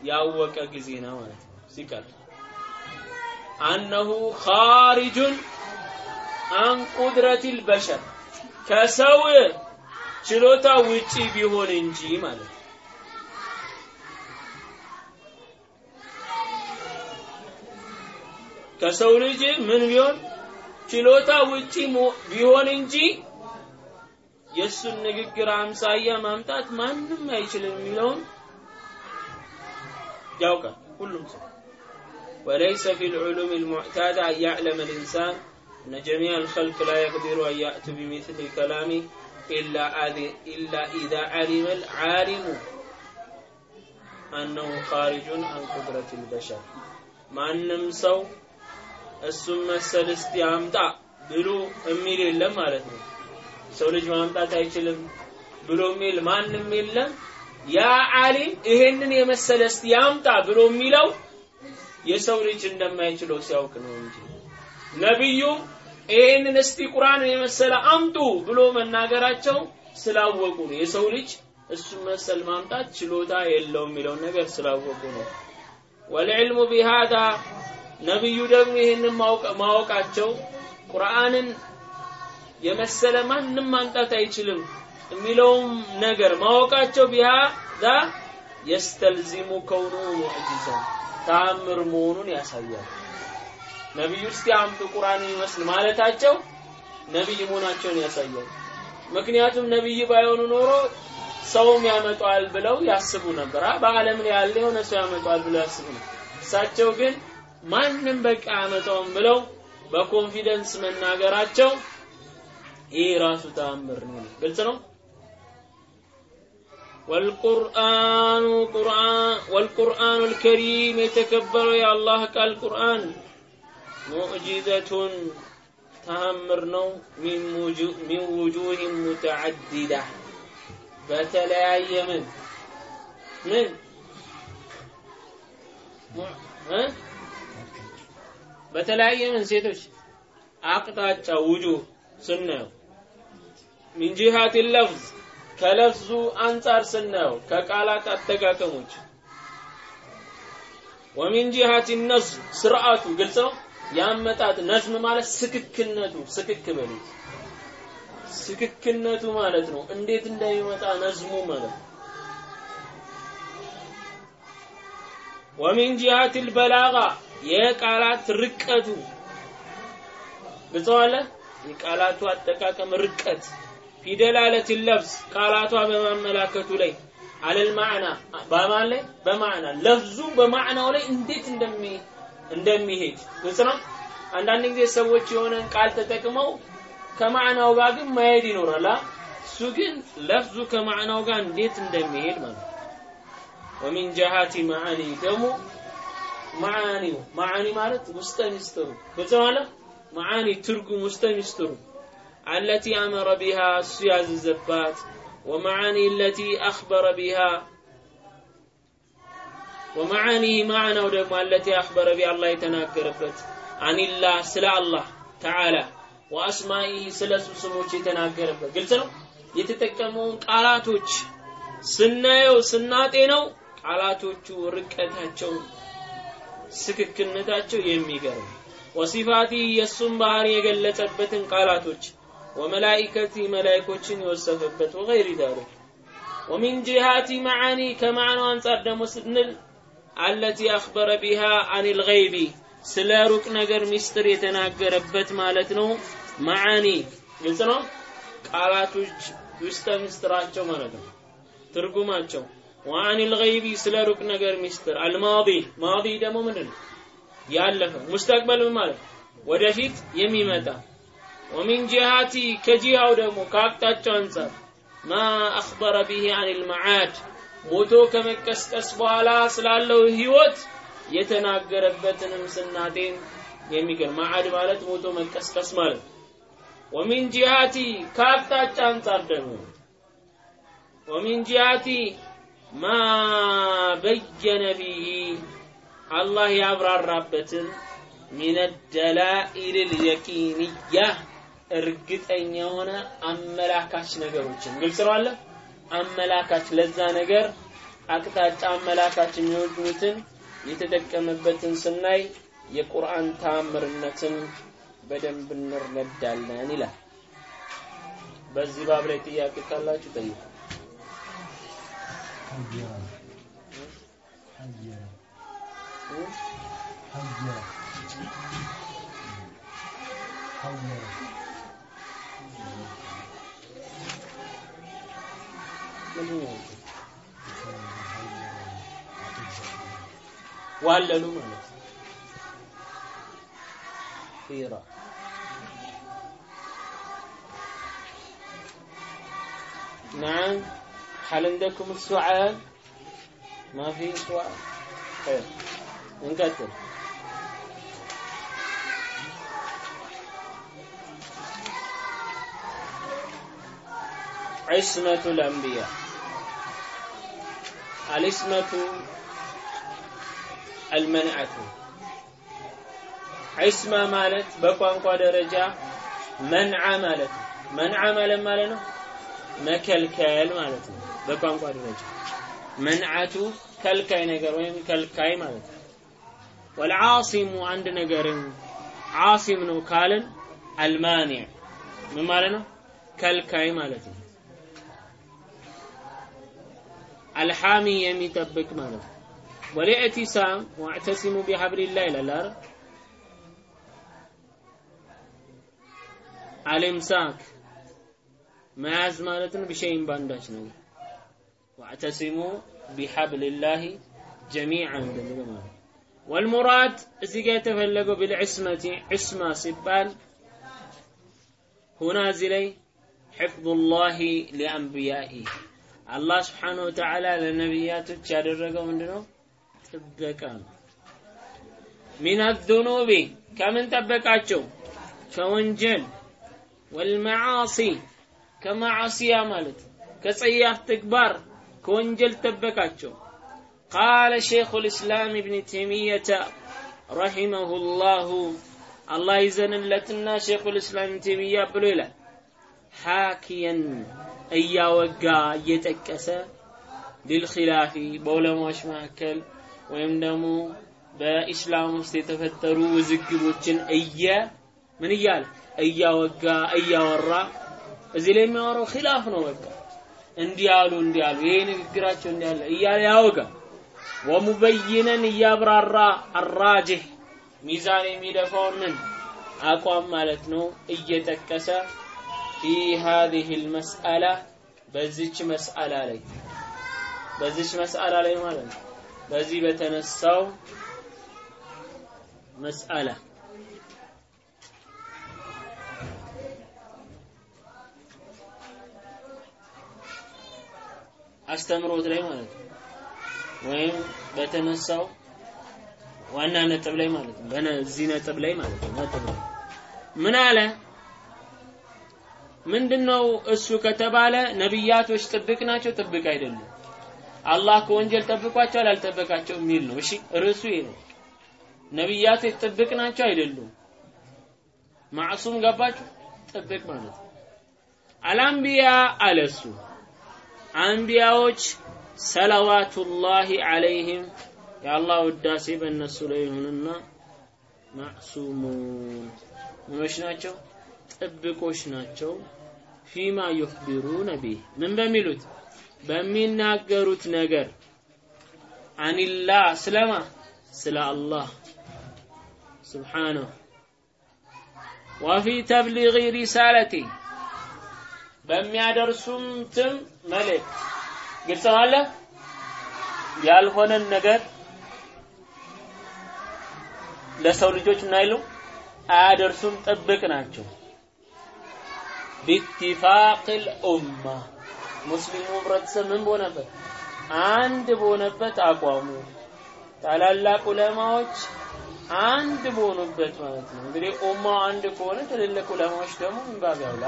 ያወቀ ጊዜ ነው ማለት ነው። ሲቀጥል አነሁ ኻሪጁን አን ቁድረቲል በሸር ከሰው ችሎታ ውጪ ቢሆን እንጂ ማለት ነው። ከሰው ልጅ ምን ቢሆን ችሎታ ውጪ ቢሆን እንጂ የእሱን ንግግር አምሳያ ማምጣት ማንም አይችልም የሚለውን ያውቃል ሁሉም ሰው وليس في العلوم المعتادة أن يعلم الإنسان أن جميع الخلق لا يقدر أن يأتوا بمثل كلامه إلا, إلا إذا علم العالم أنه خارج عن قدرة البشر ማንም ሰው እሱም መሰል እስቲ አምጣ ብሎ የሚል የለም ማለት ነው። ሰው ልጅ ማምጣት አይችልም ብሎ የሚል ማንም የለም። ያ ዓሊም ይሄንን የመሰለ እስቲ ያምጣ ብሎ የሚለው የሰው ልጅ እንደማይችለው ሲያውቅ ነው እንጂ ነቢዩ ይሄንን እስቲ ቁርአን የመሰለ አምጡ ብሎ መናገራቸው ስላወቁ ነው። የሰው ልጅ እሱን መሰል ማምጣት ችሎታ የለውም የሚለውን ነገር ስላወቁ ነው። ወልዕልሙ ቢሃዳ ነቢዩ ደግሞ ይህንን ማወቃቸው ቁርአንን የመሰለ ማንም ማምጣት አይችልም የሚለውም ነገር ማወቃቸው ቢሃዳ የስተልዚሙ ከውኑ ሙዕጂዘን ተአምር መሆኑን ያሳያል። ነቢዩ እስቲ አምጡ ቁርአን ይመስል ማለታቸው ነቢይ መሆናቸውን ያሳያል። ምክንያቱም ነቢይ ባይሆኑ ኖሮ ሰውም ያመጣዋል ብለው ያስቡ ነበር። በዓለም ላይ ያለ የሆነ ሰው ያመጣዋል ብለው ያስቡ ነበር። እሳቸው ግን ማንም በቃ ያመጣውም ብለው በኮንፊደንስ መናገራቸው ይህ ራሱ ተአምር ነው። ግልጽ ነው። والقرآن قرآن والقرآن الكريم يتكبر يا الله كالقرآن. معجزة تأمرنا من وجوه من وجوه متعددة. بتلاي من؟ من ها؟ بتلاي من سيدوش أقطع وجوه سنة من جهة اللفظ. ከለፍዙ አንጻር ስናየው ከቃላት አጠቃቀሞች ومن جهة نظم ስርዓቱ ግልጽ ነው። ያመጣጥ نظم ማለት ስክክነቱ ስክክ በሉት። ስክክነቱ ማለት ነው። እንዴት እንደሚመጣ نظم ኡ ማለት ነው። ومن جهة البلاغة የቃላት ርቀቱ ግልጸዋለ የቃላቱ አጠቃቀም ርቀት في دلالة اللفظ ቃላቷ በማመላከቱ ላይ አለል ማዕና በማን ላይ? በማዕና። ለፍዙ በማዕናው ላይ እንዴት እንደሚ እንደሚሄድ ግልጽ ነው? አንዳንድ ጊዜ ሰዎች የሆነን ቃል ተጠቅመው ከማዕናው ጋር ግን ማሄድ ይኖራል። እሱ ግን ለፍዙ ከማዕናው ጋር እንዴት እንደሚሄድ ማለት ወሚን ጀሃቲ ማዓኒ ደግሞ ማዓኒው ማዓኒ ማለት ውስጠ ሚስጥሩ። ግልጽ ማለት ማዓኒ ትርጉም ውስጠ ሚስጥሩ التي أمر بها سياز الزبات ومعاني التي أخبر بها ومعانيه معنى ودمو التي أخبر بها الله يتناكر فت عن الله سلا الله تعالى وأسمائه سلا سموች يتناكر فت قلت له የተጠቀመውን ቃላቶች ስናየው ስናጤ ነው ቃላቶቹ ርቀታቸው ስክክነታቸው የሚገርም ወሲፋቲ የእሱን ባህሪ የገለጸበትን ቃላቶች ወመላኢከቲ መላኢኮችን የወሰፈበት ወገይሪ ዛሊክ ومن جهات معاني كمعنى أنصار دم سنل التي أخبر بها عن الغيب ስለ ሩቅ ነገር ሚስጥር የተናገረበት ማለት ነው ማዓኒ ግልጽ ነው ቃላቶች ውስጠ ምስጢራቸው ማለት ነው ትርጉማቸው ወአን ልገይቢ ስለ ሩቅ ነገር ሚስጥር አልማዲ ማዲ ደግሞ ምንድን ነው ያለፈ ሙስተቅበል ማለት ወደፊት የሚመጣ ومن جهة ከ جهة ው ደግሞ ከአቅጣጫው አንጻር ما أخبر به عن المعاد ሞቶ ከመቀስቀስ በኋላ ስላለው ህይወት የተናገረበትንም ስናቴን የሚገር معاد ማለት ሞቶ መቀስቀስ ማለት። ومن جهة ከአቅጣጫ አንጻር ደግሞ ومن جهة ማ በየነ ቢሂ አላህ ያብራራበትን ሚን ደላኢል ልየቂንያ እርግጠኛ የሆነ አመላካች ነገሮችን ግልጽ ነው አለ አመላካች ለዛ ነገር አቅጣጫ አመላካች የሚሆኑትን የተጠቀመበትን ስናይ የቁርአን ተአምርነትን በደንብ እንረዳለን ይላል። በዚህ ባብ ላይ ጥያቄ ካላችሁ ጠይቁ። ዋለሉ ማለት ነው። ሂራ نعم هل عندكم السؤال ما في سؤال خير نقتل عصمة الأنبياء العصمة المنعة ዒስማ ማለት በቋንቋ ደረጃ መንዓ ማለት ነው። መንዓ ማለት ማለት ነው መከልከል ማለት ነው በቋንቋ ደረጃ መንዓቱ ከልካይ ነገር ወይም ከልካይ ማለት ነው። ወልዓሲሙ አንድ ነገርን ዓሲም ነው ካልን አልማኒዕ ምን ማለት ነው? ከልካይ ማለት ነው። አልሓሚ የሚጠብቅ ማለት ነው። ወሊዕቲሳም ዋዕተሲሙ ቢሐብሊላህ ይላል አይደል? አልምሳክ መያዝ ማለት ነው ብሸይን ባንዳች ነገር ዋዕተሲሙ ቢሐብልላህ ጀሚዓን እንደሚለው ማለት ወልሙራድ እዚህ ጋር የተፈለገው ብልዕስመቲ ዕስማ ሲባል ሁና እዚህ ላይ ሕፍظ ላህ ሊአንብያኢ አላህ ስብሓነሁ ወተዓላ ለነቢያቶች ያደረገው ምንድነው? ጥበቃ ነው። ሚን አዙኑቢ ከምን ጠበቃቸው? ከወንጀል ወልመዓሲ ከማዓሲያ ማለት ከጸያፍ ተግባር ከወንጀል ጠበቃቸው። ቃለ ሸይኹል ኢስላም ኢብን ተይሚየተ ረሂመሁላሁ አላህ ይዘንለትና ኢስላም ኢብን ተይሚያ ብሎ ይላል ሐኪየን እያወጋ እየጠቀሰ ቢልኺላፊ በዑለማዎች መካከል ወይም ደግሞ በኢስላም ውስጥ የተፈጠሩ ውዝግቦችን እየ ምን እያለ እያወጋ እያወራ እዚህ ላይ የሚያወራው ኺላፍ ነው። በቃ እንዲህ ያሉ እንዲህ ያሉ ይሄ ንግግራቸው እንዲህ ያለ እያለ ያወጋ ወሙበይነን እያብራራ አራጅህ ሚዛን የሚደፋውን ምን አቋም ማለት ነው እየጠቀሰ ፊ هذه المسألة በዚች መስአላ ላይ በዚች መስአላ ላይ ማለት ነው በዚህ በተነሳው መስአላ አስተምሮት ላይ ማለት ነው ወይም በተነሳው ዋና ነጥብ ላይ ማለት ነው በዚህ ነጥብ ላይ ማለት ነው ነጥብ ላይ ምን አለ ምንድነው እሱ ከተባለ ነብያቶች ጥብቅ ናቸው ጥብቅ አይደሉም። አላህ ከወንጀል ጠብቋቸዋል አልጠበቃቸው የሚል ነው። እሺ ርዕሱ ይሄ ነው። ነብያቶች ጥብቅ ናቸው አይደሉም? ማዕሱም ገባችሁ? ጥብቅ ማለት ነው። አልአንቢያ አለሱ። አንቢያዎች ሰለዋቱላሂ ዐለይሂም የአላህ ውዳሴ በእነሱ ላይ ይሁንና ማዕሱሙን። ምኖች ናቸው? ጥብቆች ናቸው ፊማ ዩኽቢሩነ ቢህ። ምን በሚሉት? በሚናገሩት ነገር። አኒላህ ስለማ? ስለ አላህ ስብሓነሁ። ወፊ ተብሊغ ሪሳለቲ። በሚያደርሱትም መልእክት። ግልጽ አለ ያልሆነን ነገር ለሰው ልጆች ምን አይሉ አያደርሱም ጥብቅ ናቸው ቢትፋቅ ልኡማ ሙስሊሙ ህብረተሰብ ምን በሆነበት አንድ በሆነበት አቋሙ ታላላቅ ዑለማዎች አንድ በሆኑበት ማለት ነው እንግዲህ ኡማው አንድ ከሆነ ትልልቅ ዑለማዎች ደግሞ እንባብ ያውላ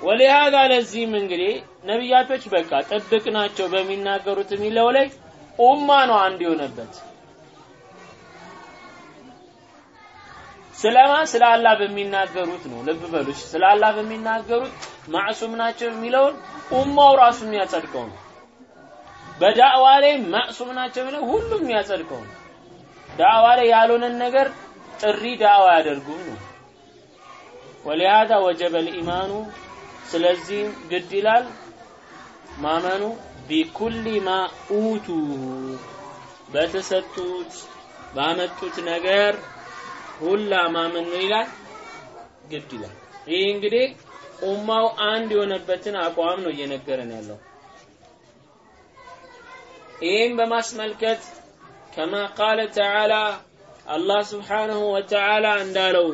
ወሊሃዛ ለዚህም እንግዲህ ነቢያቶች በቃ ጥብቅ ናቸው በሚናገሩት የሚለው ላይ ኡማ ነው አንድ የሆነበት ስለማ ስለ አላህ በሚናገሩት ነው። ልብ በሉ ስለ አላህ በሚናገሩት ማዕሱም ናቸው የሚለውን ኡማው ራሱ የሚያጸድቀው ነው። በዳዕዋ ላይ ማዕሱም ናቸው የሚለው ሁሉም የሚያጸድቀው ነው። ዳዕዋ ላይ ያልሆነን ነገር ጥሪ ዳዕዋ ያደርጉም ነው። ወሊሃዛ ወጀበ ልኢማኑ ስለዚህም ግድ ይላል ማመኑ። ቢኩሊ ማ ኡቱ በተሰጡት ባመጡት ነገር ሁላ ማመን ነው ይላል ግድ ይላል ይህ እንግዲህ ኡማው አንድ የሆነበትን አቋም ነው እየነገረን ያለው ይህም በማስመልከት ከማ ቃለ ተዓላ አላህ ስብሓንሁ ወተዓላ እንዳለው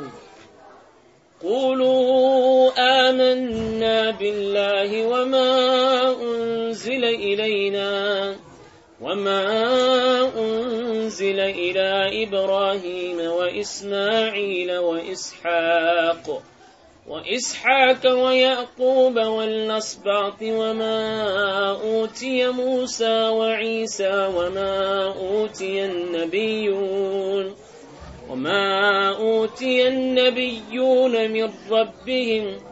قولوا آمنا بالله وما أنزل إلينا وما أنزل إلى إبراهيم وإسماعيل وإسحاق وإسحاق ويعقوب والأسباط وما أوتي موسى وعيسى وما أوتي النبيون وما أوتي النبيون من ربهم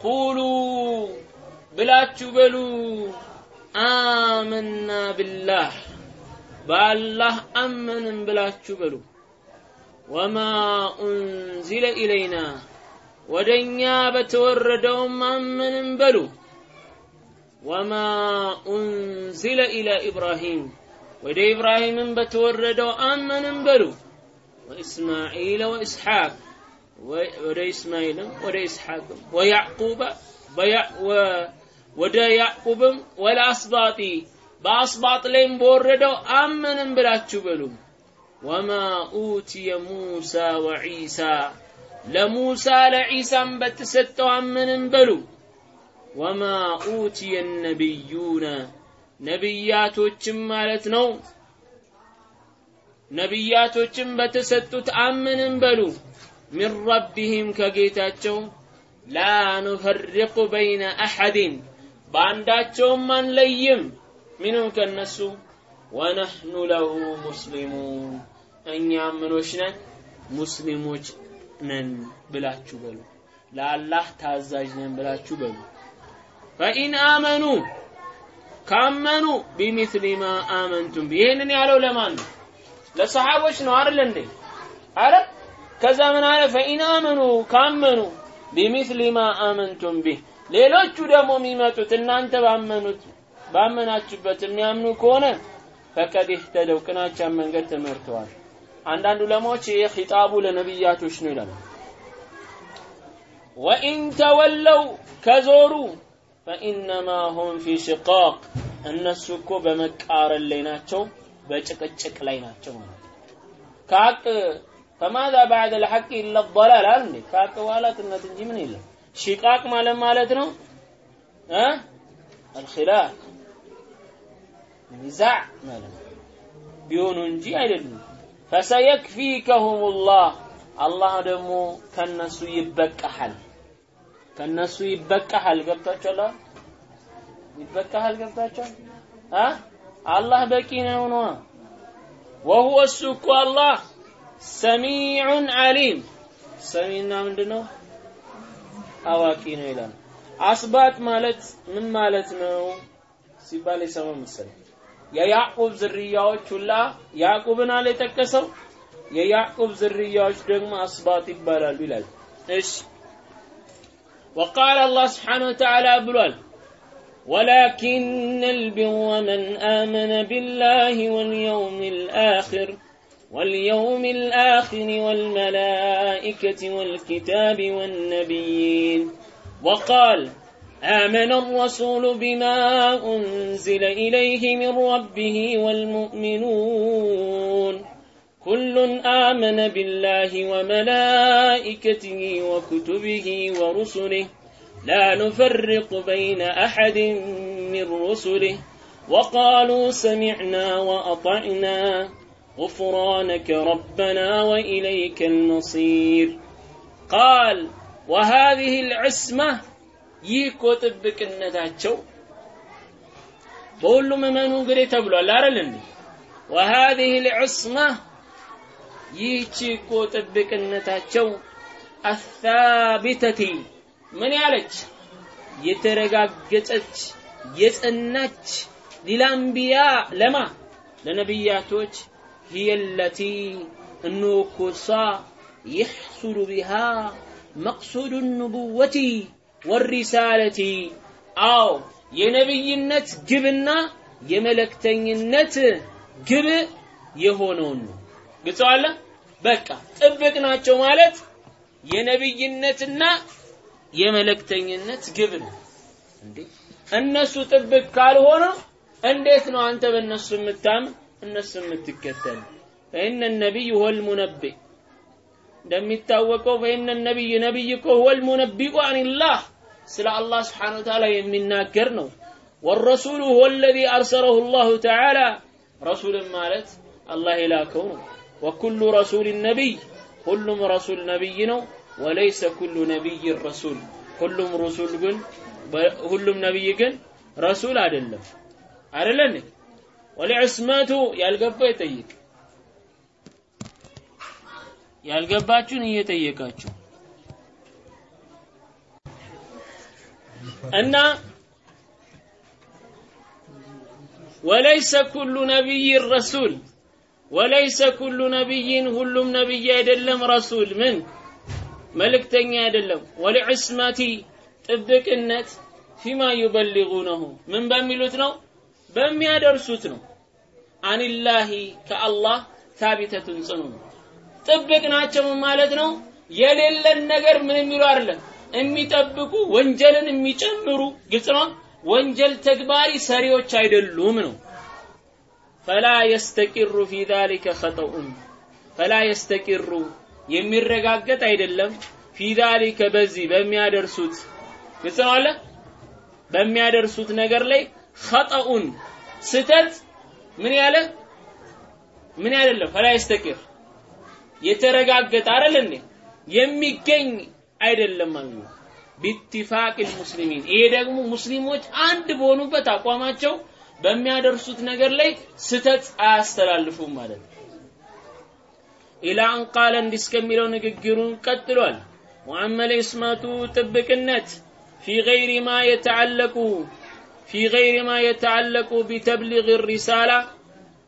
ቁሉ ብላችሁ በሉ። አመና ብላህ በአላህ አመንን ብላችሁ በሉ። ወማ ኡንዚለ ኢለይና ወደ እኛ በተወረደውም አመንን በሉ። ወማ ኡንዚለ ኢለ ኢብራሂም ወደ ኢብራሂምም በተወረደው አመንን በሉ። ወእስማዒለ ወእስሓቅ ወደ ኢስማኤልም ወደ ኢስሐቅም ወያዕቁበ ወደ ያዕቁብም ወለአስባጢ በአስባጥ ላይም በወረደው አመንን ብላችሁ በሉ። ወማ ኡትየ ሙሳ ወዒሳ ለሙሳ ለዒሳም በተሰጠው አመንን በሉ። ወማ ኡትየ ነቢዩነ ነቢያቶችም ማለት ነው። ነቢያቶችም በተሰጡት አመንን በሉ ሚን ረቢህም ከጌታቸው ላ ኑፈሪቁ በይነ አሐድን በአንዳቸውም አንለይም ሚንም ከነሱ ወነህኑ ለሁ ሙስሊሙን እኛም ምኖች ነን ሙስሊሞች ነን ብላችሁ በሉ ለአላህ ታዛዥ ነን ብላችሁ በሉ ፈኢን አመኑ ካመኑ ቢሚስሊ ማ አመንቱም ይህንን ያለው ለማን ነው ለሰሓቦች ነው አይደል እንዴ አረ ከዛ ምን አለ? ፈኢን አመኑ ካመኑ ቢሚስሊ ማ አመንቱም ቢህ። ሌሎቹ ደግሞ የሚመጡት እናንተ ባመኑት ባመናችሁበት የሚያምኑ ከሆነ ፈቀድ ይህተደው ቅናቻን መንገድ ተመርተዋል። አንዳንድ ዑለማዎች ይህ ኺጣቡ ለነቢያቶች ነው ይላሉ። ወኢን ተወለው ከዞሩ ፈኢነማ ሁም ፊ ሽቃቅ እነሱ እኮ በመቃረን ላይ ናቸው በጭቅጭቅ ላይ ናቸው ማለት ከሀቅ ፈማዛ ባዕደ ልሐቅ ኢላ ضላል አለ እንዴ ከሀቅ በኋላ ቅነት እንጂ ምን የለም ሽቃቅ ማለት ማለት ነው እ አልኺላፍ ኒዛዕ ማለት ነው ቢሆኑ እንጂ አይደሉም ፈሰየክፊከሁም ላህ አላህ ደግሞ ከነሱ ይበቃሃል ከነሱ ይበቃሃል ገብታችኋል ይበቃሃል ገብታችኋል አላህ በቂ ነው ነው ወሁወ እሱ እኮ አላህ ሰሚዑን ዓሊም ሰሚና ምንድነው አዋቂ ነው ይላል አስባት ማለት ምን ማለት ነው ሲባል የሰማ መሰለኝ የያዕቁብ ዝርያዎች ሁላ ያዕቁብን አለ የጠቀሰው የያዕቁብ ዝርያዎች ደግሞ አስባት ይባላሉ ይላል እሺ وقال الله سبحانه وتعالى بلال ولكن البر من آمن بالله واليوم الآخر واليوم الآخر والملائكة والكتاب والنبيين. وقال آمن الرسول بما أنزل إليه من ربه والمؤمنون. كل آمن بالله وملائكته وكتبه ورسله. لا نفرق بين أحد من رسله. وقالوا سمعنا وأطعنا. غفرانك ربنا وإليك المصير قال وهذه العصمة يكو طبق النتاچو በሁሉም እመኑ እንግዲህ ተብሏል አይደል እንዴ وهذه العصمة ይህቺ እኮ ጥብቅነታቸው አሳቢተቲ ምን ያለች የተረጋገጠች የጸናች ሊልአንቢያ ለማ ለነቢያቶች هي التي እነሆ እኮ እሷ يحصل بها مقصود النبوة والرسالة አዎ የነብይነት ግብና የመለክተኝነት ግብ የሆነውን ነው ግልጽ አለ በቃ ጥብቅ ናቸው ማለት የነብይነትና የመለክተኝነት ግብ ነው እንዴ እነሱ ጥብቅ ካልሆነ እንዴት ነው አንተ በእነሱ የምታምን እነሱ የምትከተል። ፈኢነ ነቢይ ሁወል ሙነቢእ እንደሚታወቀው ፈኢነ ነቢይ ነቢይ እኮ ሁወል ሙነቢኡ አኒላህ ስለ አላህ ስብሓነ ወተዓላ የሚናገር ነው። ወረሱሉ ሁወ ለዚ አርሰለሁ ላሁ ተዓላ። ረሱልን ማለት አላህ የላከው ነው። ወኩሉ ረሱል ነቢይ። ሁሉም ረሱል ነቢይ ነው። ወለይሰ ኩሉ ነቢይ ረሱል። ሁሉም ረሱል ግን ሁሉም ነቢይ ግን ረሱል አይደለም። አይደለን ወለዕስመቱ ያልገባ ይጠይቅ። ያልገባችሁን እየጠየቃችሁ። እና ወለይሰ ኩሉ ነቢይ ረሱል ወለይሰ ኩሉ ነቢይን ሁሉም ነቢይ አይደለም ረሱል። ምን? መልእክተኛ አይደለም። ወለዕስመቲ ጥብቅነት ፊማ ዩበሊጉነሁ። ምን በሚሉት ነው? በሚያደርሱት ነው አኒላሂ ከአላህ ታቢተቱን ጽኑ ነው። ጥብቅ ናቸው ማለት ነው። የሌለን ነገር ምን የሚሉ አይደለም። የሚጠብቁ ወንጀልን የሚጨምሩ ግልጽ ነው። ወንጀል ተግባሪ ሰሪዎች አይደሉም ነው። ፈላ የስተቂሩ ፊ ዛሊከ ኸጠኡን ፈላ የስተቂሩ የሚረጋገጥ አይደለም። ፊ ዛሊከ በዚህ በሚያደርሱት ግልጽ ነው አለ? በሚያደርሱት ነገር ላይ ኸጠኡን ስተት ምን ያለ? ምን አይደለም ፈላ የስተቂር የተረጋገጠ አይደል እንዴ? የሚገኝ አይደለም ማለት ቢትፋቅ ሙስሊሚን ይሄ ደግሞ ሙስሊሞች አንድ በሆኑበት አቋማቸው በሚያደርሱት ነገር ላይ ስተት አያስተላልፉም ማለት ነው። ኢላ አን ቃለ እንዲህ እስከሚለው ንግግሩን ቀጥሏል። ወአመለ እስመቱ ጥብቅነት ፊ ገይሪ ማ የተዓለቁ ፊ ገይሪ ማ የተዓለቁ ቢተብሊግ ሪሳላ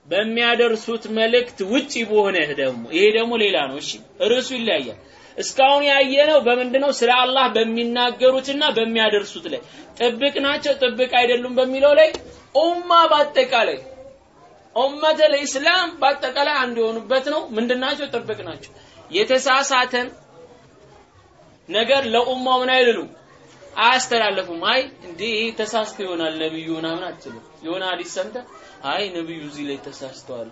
በሚያደርሱት መልእክት ውጪ በሆነ ደግሞ ይሄ ደግሞ ሌላ ነው። እሺ ርዕሱ ይለያያል። እስካሁን ያየነው በምንድነው? ስለ አላህ በሚናገሩትና በሚያደርሱት ላይ ጥብቅ ናቸው ጥብቅ አይደሉም በሚለው ላይ ኡማ በአጠቃላይ ኡመተ ለኢስላም በአጠቃላይ አንድ የሆኑበት ነው። ምንድናቸው ጥብቅ ናቸው። የተሳሳተን ነገር ለኡማው ምን አይልሉም አያስተላለፉም አይ እንዴ ተሳስቶ ይሆናል ነብዩ ምናምን አትሉም የሆነ ሐዲስ ሰምተህ አይ ነብዩ እዚህ ላይ ተሳስተዋል።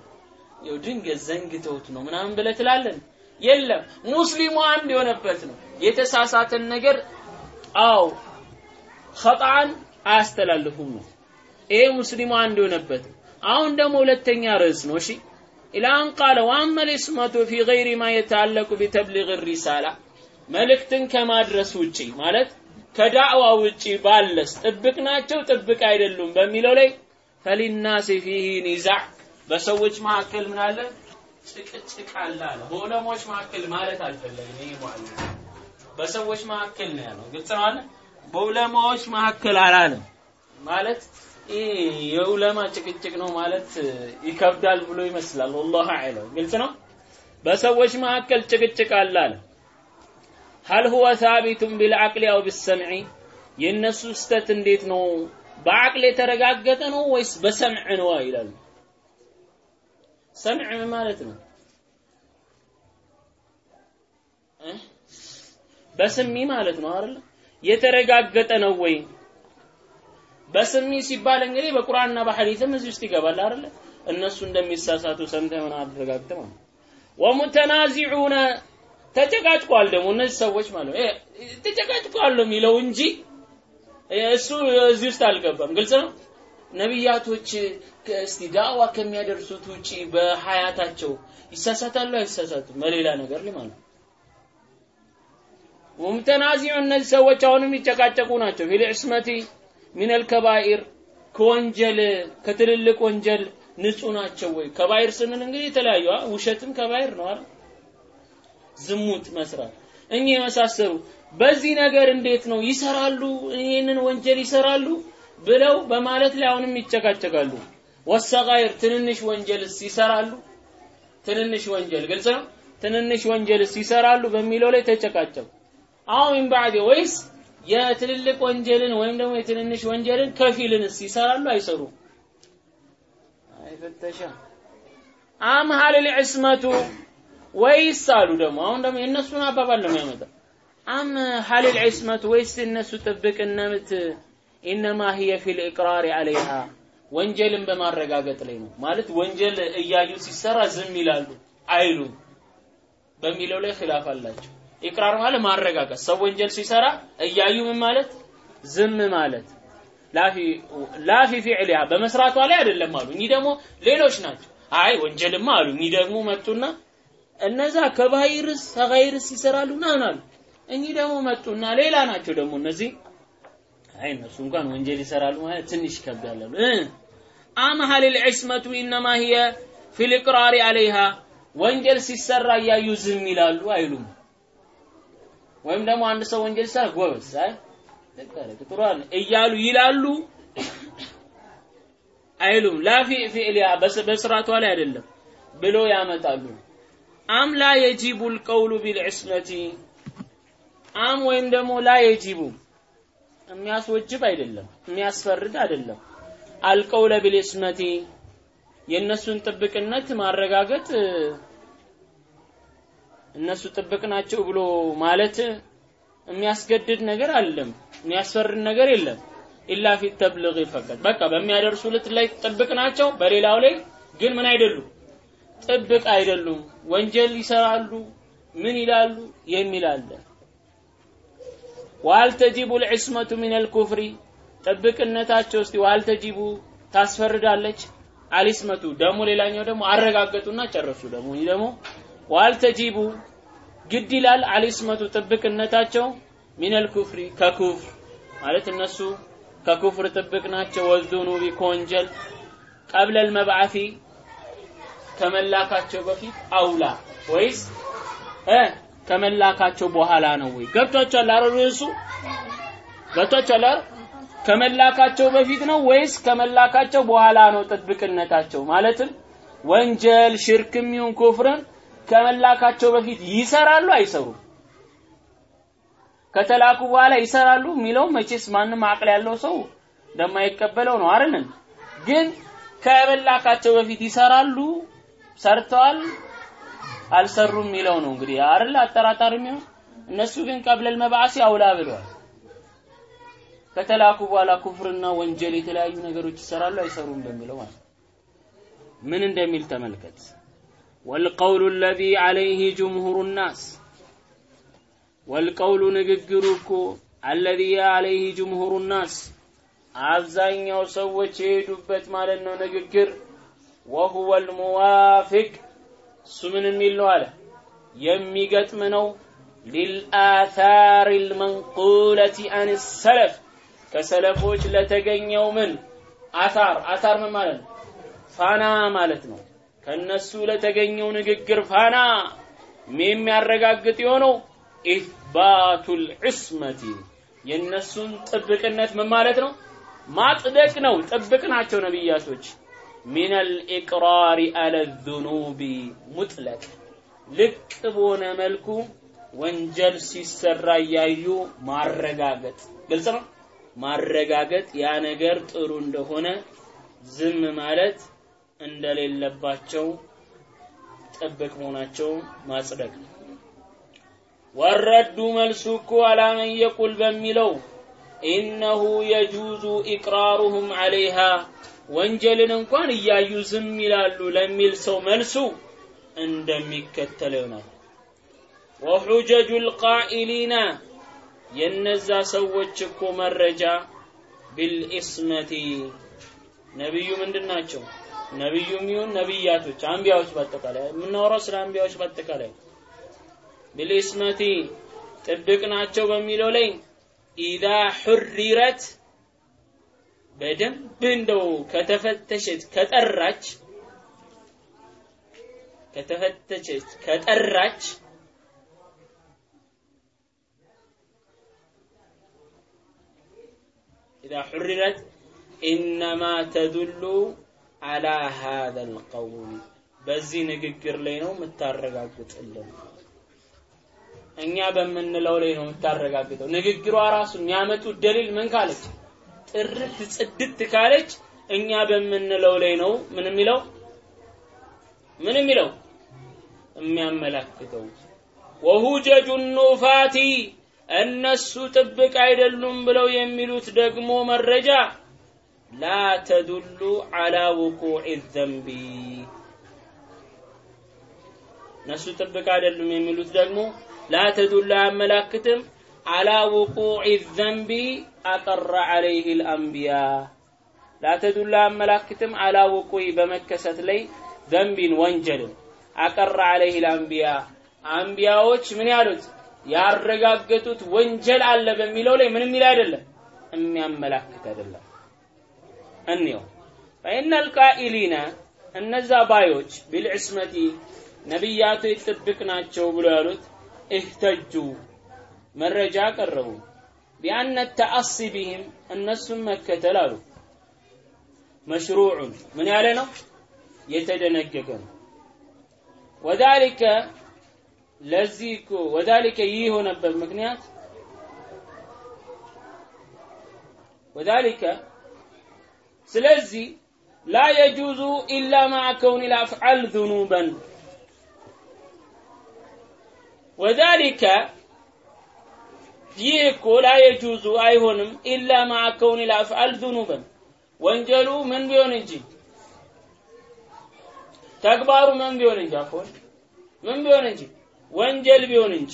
ያው ድንገት ዘንግተውት ነው ምናምን ብለህ ትላለን የለም። ሙስሊሙ አንድ የሆነበት ነው። የተሳሳተን ነገር أو خطأ አያስተላልፉም ነው። ይሄ ሙስሊሙ አንድ የሆነበት አሁን ደግሞ ሁለተኛ ርዕስ ነው። እሺ إلى أن قال وأما العصمة في غير ما يتعلق بتبليغ الرسالة መልእክትን ከማድረስ ውጪ ማለት ከዳዕዋ ውጪ ባለስ ጥብቅ ናቸው? ጥብቅ አይደሉም በሚለው ላይ ፈሊናስ ፊህ ኒዛዕ። በሰዎች መካከል ምን አለ? ጭቅጭቅ አለ አለ። በዑለሞች መካከል ማለት አልፈለግም ይሄ ማለት በሰዎች መካከል ነው ያለው። ግልጽ ነው አለ በዑለማዎች መካከል አላለም። ማለት ይሄ የዑለማ ጭቅጭቅ ነው ማለት ይከብዳል ብሎ ይመስላል። ወላሁ አዕለም። ግልጽ ነው? በሰዎች መካከል ጭቅጭቅ አለ አለ ሀል ሁወ ሳቢቱን ቢልዓቅል አው ቢሰምዒ የእነሱ ስተት እንዴት ነው? በአቅል የተረጋገጠ ነው ወይስ በሰምዕ ነው ይላሉ። ሰምዕ ምን ማለት ነው? በስሚ ማለት ነው አይደል? የተረጋገጠ ነው ወይ? በስሚ ሲባል እንግዲህ በቁርአንና በሐዲስም እዚህ ውስጥ ይገባል አይደል? እነሱ እንደሚሳሳቱ ሰምተህ ምን አልተረጋግጠም። ወሙተናዚዑነ ተጨቃጭቋል ደግሞ እነዚህ ሰዎች ማለት ተጨቃጭቋል ነው የሚለው እንጂ እሱ እዚህ ውስጥ አልገባም። ግልጽ ነው? ነቢያቶች እስቲ ዳዋ ከሚያደርሱት ውጪ በሀያታቸው ይሳሳታሉ አይሳሳቱም? በሌላ ነገር ላይ ማለት ነው። ሙምተናዚዑ እነዚህ ሰዎች አሁንም ይጨቃጨቁ ናቸው። ፊል ዕስመቲ ሚን አልከባኢር ከወንጀል ከትልልቅ ወንጀል ንጹህ ናቸው ወይ? ከባይር ስንል እንግዲህ የተለያዩ ውሸትም ከባይር ነው አይደል ዝሙት መስራት። እኚህ የመሳሰሉ በዚህ ነገር እንዴት ነው ይሰራሉ? ይህንን ወንጀል ይሰራሉ? ብለው በማለት ላይ አሁንም ይጨቃጨቃሉ። ወሰጋይር ትንንሽ ወንጀልስ ይሰራሉ? ትንንሽ ወንጀል ግልጽ ነው? ትንንሽ ወንጀልስ ይሰራሉ በሚለው ላይ ተጨቃጨቁ። አሁን ባዕድ ወይስ የትልልቅ ወንጀልን ወይም ደግሞ የትንንሽ ወንጀልን ከፊልንስ ይሰራሉ? አይሰሩ። አይፈተሻ أم هل العصمة ወይስ አሉ ደግሞ? አሁን ደግሞ የእነሱን አባባል ነው የሚያመጣ أم هل العصمة ወይስ የእነሱ ጥብቅነት إنما هي في الإقرار عليها ወንጀልን በማረጋገጥ ላይ ነው። ማለት ወንጀል እያዩ ሲሰራ ዝም ይላሉ አይሉም በሚለው ላይ ኺላፍ አላቸው። ኢቅራር ማለት ማረጋገጥ። ሰው ወንጀል ሲሰራ እያዩ ምን ማለት? ዝም ማለት። ላፊ ላፊ በመስራቷ ላይ አይደለም አሉ። እኚህ ደግሞ ሌሎች ናቸው። አይ ወንጀልማ አሉ። እኚህ ደግሞ መጡና እነዛ ከባይርስ ሰጋይርስ ይሰራሉ ናን አሉ። እኚህ ደግሞ መጡና ሌላ ናቸው ደግሞ እነዚህ። አይ እነሱ እንኳን ወንጀል ይሰራሉ ማለት ትንሽ ይከብዳሉ أم هل العصمة إنما هي في الإقرار عليها ወንጀል ሲሰራ እያዩ ዝም ይላሉ አይሉም። ወይም ደግሞ አንድ ሰው ወንጀል ሲሰራ ጎበዝ አይ ጥሩ እያሉ ይላሉ። አይሉም። لا في فعلها በስራቷ ላይ አይደለም ብሎ ያመጣሉ أم لا يجب القول بالعصمة أم ወይም ደግሞ لا يجب የሚያስወጅብ አይደለም፣ የሚያስፈርድ አይደለም። አልቀውለ ቢልስመቲ የእነሱን ጥብቅነት ማረጋገጥ እነሱ ጥብቅ ናቸው ብሎ ማለት የሚያስገድድ ነገር አለም፣ የሚያስፈርድ ነገር የለም። ኢላ ፊት ተብልግ ፈቀድ በቃ በሚያደርሱለት ላይ ጥብቅ ናቸው፣ በሌላው ላይ ግን ምን አይደሉም ጥብቅ አይደሉም። ወንጀል ይሰራሉ፣ ምን ይላሉ የሚል አለ። ዋልተጂቡ ልዕስመቱ ሚን አልኩፍሪ ጥብቅነታቸው እስቲ ዋልተጂቡ ታስፈርዳለች። አሊስመቱ ደግሞ ሌላኛው ደግሞ አረጋገጡና ጨረሱ። ደግሞ ይህ ደግሞ ዋልተጂቡ ግድ ይላል። አሊስመቱ ጥብቅነታቸው ሚነል ኩፍሪ ከኩፍር ማለት እነሱ ከኩፍር ጥብቅ ናቸው። ወዙኑቢ ከወንጀል ቀብለል መብዓቲ ከመላካቸው በፊት አውላ ወይስ እ ከመላካቸው በኋላ ነው ወይ? ገብቷችኋል አይደል? ገብቷችኋል አይደል? ከመላካቸው በፊት ነው ወይስ ከመላካቸው በኋላ ነው ጥብቅነታቸው? ማለትም ወንጀል ሽርክም ይሁን ኩፍርን ከመላካቸው በፊት ይሰራሉ አይሰሩም? ከተላኩ በኋላ ይሰራሉ የሚለው መቼስ ማንም አቅል ያለው ሰው እንደማይቀበለው ነው አይደል? ግን ከመላካቸው በፊት ይሰራሉ ሰርተዋል? አልሰሩም የሚለው ነው እንግዲህ። አይደል? አጠራጣሪ የሚሆን እነሱ ግን ቀብለል መባዓሲ አውላ ብለዋል። ከተላኩ በኋላ ኩፍርና ወንጀል የተለያዩ ነገሮች ይሰራሉ አይሰሩም በሚለው ማለት ምን እንደሚል ተመልከት። ወልቀውሉ አለዚ ዐለይሂ ጅምሁሩ ናስ። ወልቀውሉ ንግግሩ እኮ አለዚ ዐለይሂ ጅምሁሩ ናስ። አብዛኛው ሰዎች የሄዱበት ማለት ነው ንግግር ወሁወ ልሙዋፊቅ እሱ ምን የሚል ነው አለ? የሚገጥም ነው። ሊልአታር ልመንቁለቲ አን ሰለፍ ከሰለፎች ለተገኘው ምን? አታር። አታር ምን ማለት ነው? ፋና ማለት ነው። ከነሱ ለተገኘው ንግግር ፋና የሚያረጋግጥ የሆነው إثبات العصمة። የእነሱን ጥብቅነት ምን ማለት ነው? ማጽደቅ ነው። ጥብቅ ናቸው ነቢያቶች من الإقرار على الذنوب مطلقا። ልቅ በሆነ መልኩ ወንጀል ሲሰራ እያዩ ማረጋገጥ። ግልጽ ነው? ማረጋገጥ ያ ነገር ጥሩ እንደሆነ ዝም ማለት እንደሌለባቸው ጥብቅ መሆናቸው ማጽደቅ ነው። ወረዱ መልሱ እኮ አላመን የቁል በሚለው ኢነሁ የጁዙ ኢቅራሩሁም ዐለይሃ ወንጀልን እንኳን እያዩ ዝም ይላሉ ለሚል ሰው መልሱ እንደሚከተለው ይሆናል። ወሑጀጁ ልቃኢሊና የነዛ ሰዎች እኮ መረጃ ቢልኢስመቲ ነቢዩ ምንድን ናቸው? ነቢዩም ይሁን ነቢያቶች፣ አንቢያዎች በአጠቃላይ የምናወራው ስለ አንቢያዎች በአጠቃላይ ቢልኢስመቲ ጥብቅ ናቸው በሚለው ላይ ኢዛ ሑሪረት በደንብ እንደው ከተፈተሸች ከጠራች ከተፈተሸች ከጠራች ኢዛ ሑሪረት ኢነማ ተዱሉ አላ ሃዛ ልቀውል በዚህ ንግግር ላይ ነው የምታረጋግጥልን። እኛ በምንለው ላይ ነው የምታረጋግጠው። ንግግሯ ራሱ የሚያመጡት ደሊል ምን ካለች? ጥርት ጽድት ካለች እኛ በምንለው ላይ ነው። ምን የሚለው? ምን የሚለው? የሚያመላክተው ወሁጀጁ ኑፋቲ እነሱ ጥብቅ አይደሉም ብለው የሚሉት ደግሞ መረጃ ላ ተዱሉ ዐላ ውቁዕ ዘንቢ። እነሱ ጥብቅ አይደሉም የሚሉት ደግሞ ላ ተዱሉ አያመላክትም ውቁዕ ዘንቢ አቀረ ዐለይህ ልአንቢያ ላ ተዱሉ አያመላክትም ዐላ ውቁዕ በመከሰት ላይ ዘንቢን ወንጀልን አቀረ ዐለይህ ልአንቢያ አንቢያዎች ምን ያሉት? ያረጋገጡት ወንጀል አለ በሚለው ላይ ምንም ይል አይደለም። የሚያመላክት አይደለም። እንየው። ፈኢነ አልቃኢሊነ እነዛ ባዮች ቢልዕስመቲ ነቢያቶች ጥብቅ ናቸው ብሎ ያሉት እህተጁ መረጃ ቀረቡ ቢአነ ተአሲ ቢህም እነሱን መከተል አሉ። መሽሩዑን ምን ያለ ነው? የተደነገገ ነው። ወዛሊከ ለዚህ እኮ ወዛሊከ ይህ የሆነበት ምክንያት ወዛሊከ ስለዚህ ላ የጁዙ ኢላ ማዓ ከውን ልአፍዓል ذኑበን ወዛሊከ ይህ እኮ ላ የጁዙ አይሆንም ኢላ ማዓ ከውን ذኑበን ወንጀሉ ምን ቢሆን እንጂ? ተግባሩ ምን ቢሆን እንጂ? አፎን ምን ቢሆን እንጂ? ወንጀል ቢሆን እንጂ።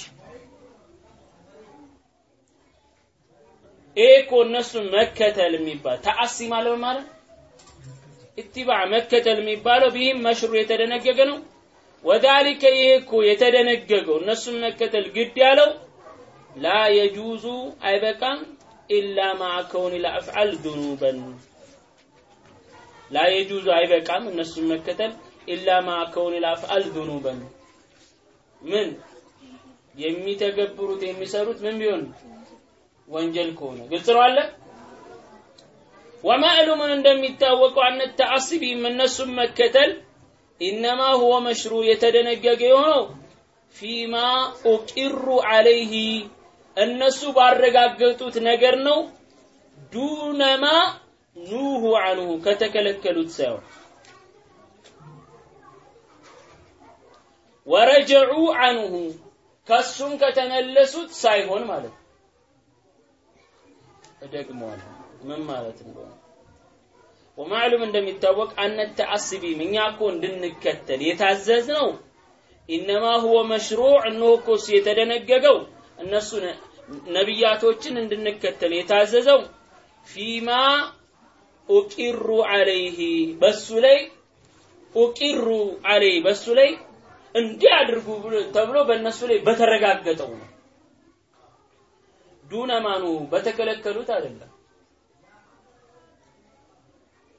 ይሄ እኮ እነሱን መከተል የሚባል ተአሲ ማለት ማለት ኢትባዕ መከተል የሚባለው ቢህም መሽሩ የተደነገገ ነው። ወዛሊከ ይሄ እኮ የተደነገገው እነሱን መከተል ግድ ያለው ላ የጁዙ አይበቃም ኢላ ማዓ ከውን ልአፍዓል ذኑበን ላ የጁዙ አይበቃም እነሱን መከተል ኢላ ማዓ ከውን ልአፍዓል ذኑበን ምን የሚተገብሩት የሚሰሩት ምን ቢሆን? ወንጀል ከሆነ። ግልጽ ነው አለ ወማዕሉምን እንደሚታወቀው አነ ተዓስቢም እነሱን መከተል ኢነማ ሁወ መሽሩ የተደነገገ የሆነው ፊማ ኡቂሩ አለይህ እነሱ ባረጋገጡት ነገር ነው። ዱነማ ኑሁ አንሁ ከተከለከሉት ሳይሆን። ወረጀዑ አንሁ ከሱም ከተመለሱት ሳይሆን ማለት ነው። እደግመዋለሁ። ምን ማለት እንደሆነ ወማዕሉም እንደሚታወቅ አነ እኛ እኮ እንድንከተል የታዘዝ ነው ኢነማ ሁወ መሽሩዕ እነሆ የተደነገገው እነሱ ነቢያቶችን እንድንከተል የታዘዘው ፊማ ኡቂሩ አለይህ በሱ ላይ ኡቂሩ አለይ በሱ ላይ እንዲህ አድርጉ ተብሎ በእነሱ ላይ በተረጋገጠው ነው ዱነማኑ በተከለከሉት አይደለም።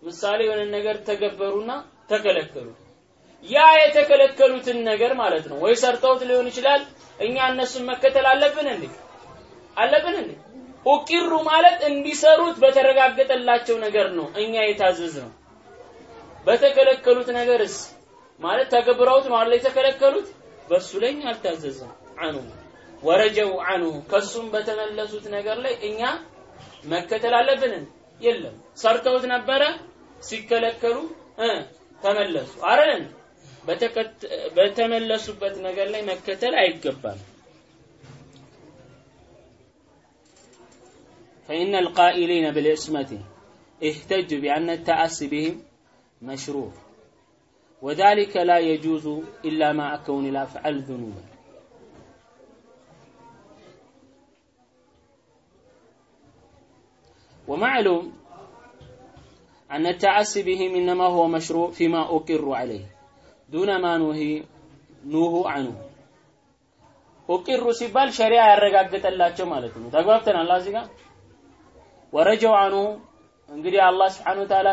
ምሳሌ የሆነ ነገር ተገበሩና ተከለከሉ። ያ የተከለከሉትን ነገር ማለት ነው ወይ ሰርተውት ሊሆን ይችላል። እኛ እነሱን መከተል አለብን እንዴ? አለብን እንዴ? ኡቂሩ ማለት እንዲሰሩት በተረጋገጠላቸው ነገር ነው። እኛ የታዘዝ ነው። በተከለከሉት ነገርስ ማለት ተገብረውት ነው አለ የተከለከሉት? በሱ ላይ እኛ አልታዘዝም አኑ ወረጀው አኑ ከሱም በተመለሱት ነገር ላይ እኛ መከተል አለብን የለም። ሰርተውት ነበረ ሲከለከሉ ተመለሱ። አረን በተመለሱበት ነገር ላይ መከተል አይገባም فإن القائلين بالعصمة اهتج بأن التأسي بهم مشروع. وذلك لا يجوز إلا مع كون الأفعال ذنوبا. ومعلوم أن التأسي بهم إنما هو مشروع فيما أقر عليه دون ما نهي نوه عنه. أقر سبال شريعة يرقاقت الله تمالتهم تقبلتنا الله زيقا؟ ወረጀው አኑ እንግዲህ አላህ ስብሓን ወተዓላ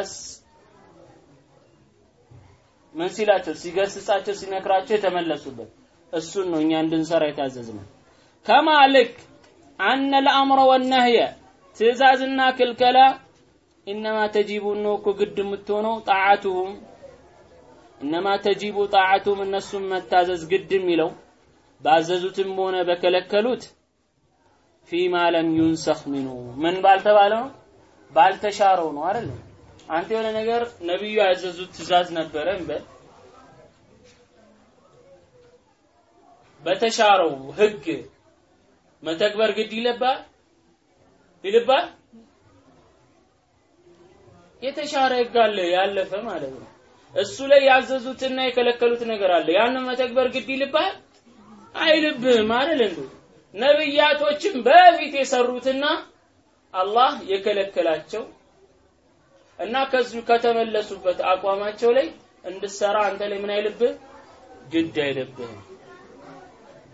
ምን ሲላቸው? ሲገስጻቸው ሲመክራቸው የተመለሱበት እሱን ነው እኛ እንድንሰራ የታዘዝነው። ከማ አነ ለአምረ ወነህየ ትእዛዝና ክልከላ ኢነማ ተጂቡ ነው እኮ ግድ የምትሆነው ጣዓቱሁም እነማ ተጂቡ ጣዓቱም እነሱም መታዘዝ ግድ የሚለው ባዘዙትም ሆነ በከለከሉት ፊማ ለም ዩንሰኽ ሚኑ። ምን ባልተባለው ነው? ባልተሻረው ነው አይደል? አንተ የሆነ ነገር ነብዩ ያዘዙት ትእዛዝ ነበረ እንበል። በተሻረው ህግ መተግበር ግድ ይለባል ይልባል የተሻረ ህግ አለ ያለፈ ማለት ነው። እሱ ላይ ያዘዙትና የከለከሉት ነገር አለ። ያንን መተግበር ግድ ይልባል አይልብህም አይደል እንዴ ነብያቶችም በፊት የሰሩትና አላህ የከለከላቸው እና ከዚሁ ከተመለሱበት አቋማቸው ላይ እንድሰራ አንተ ላይ ምን አይልብህ? ግድ አይልብህም።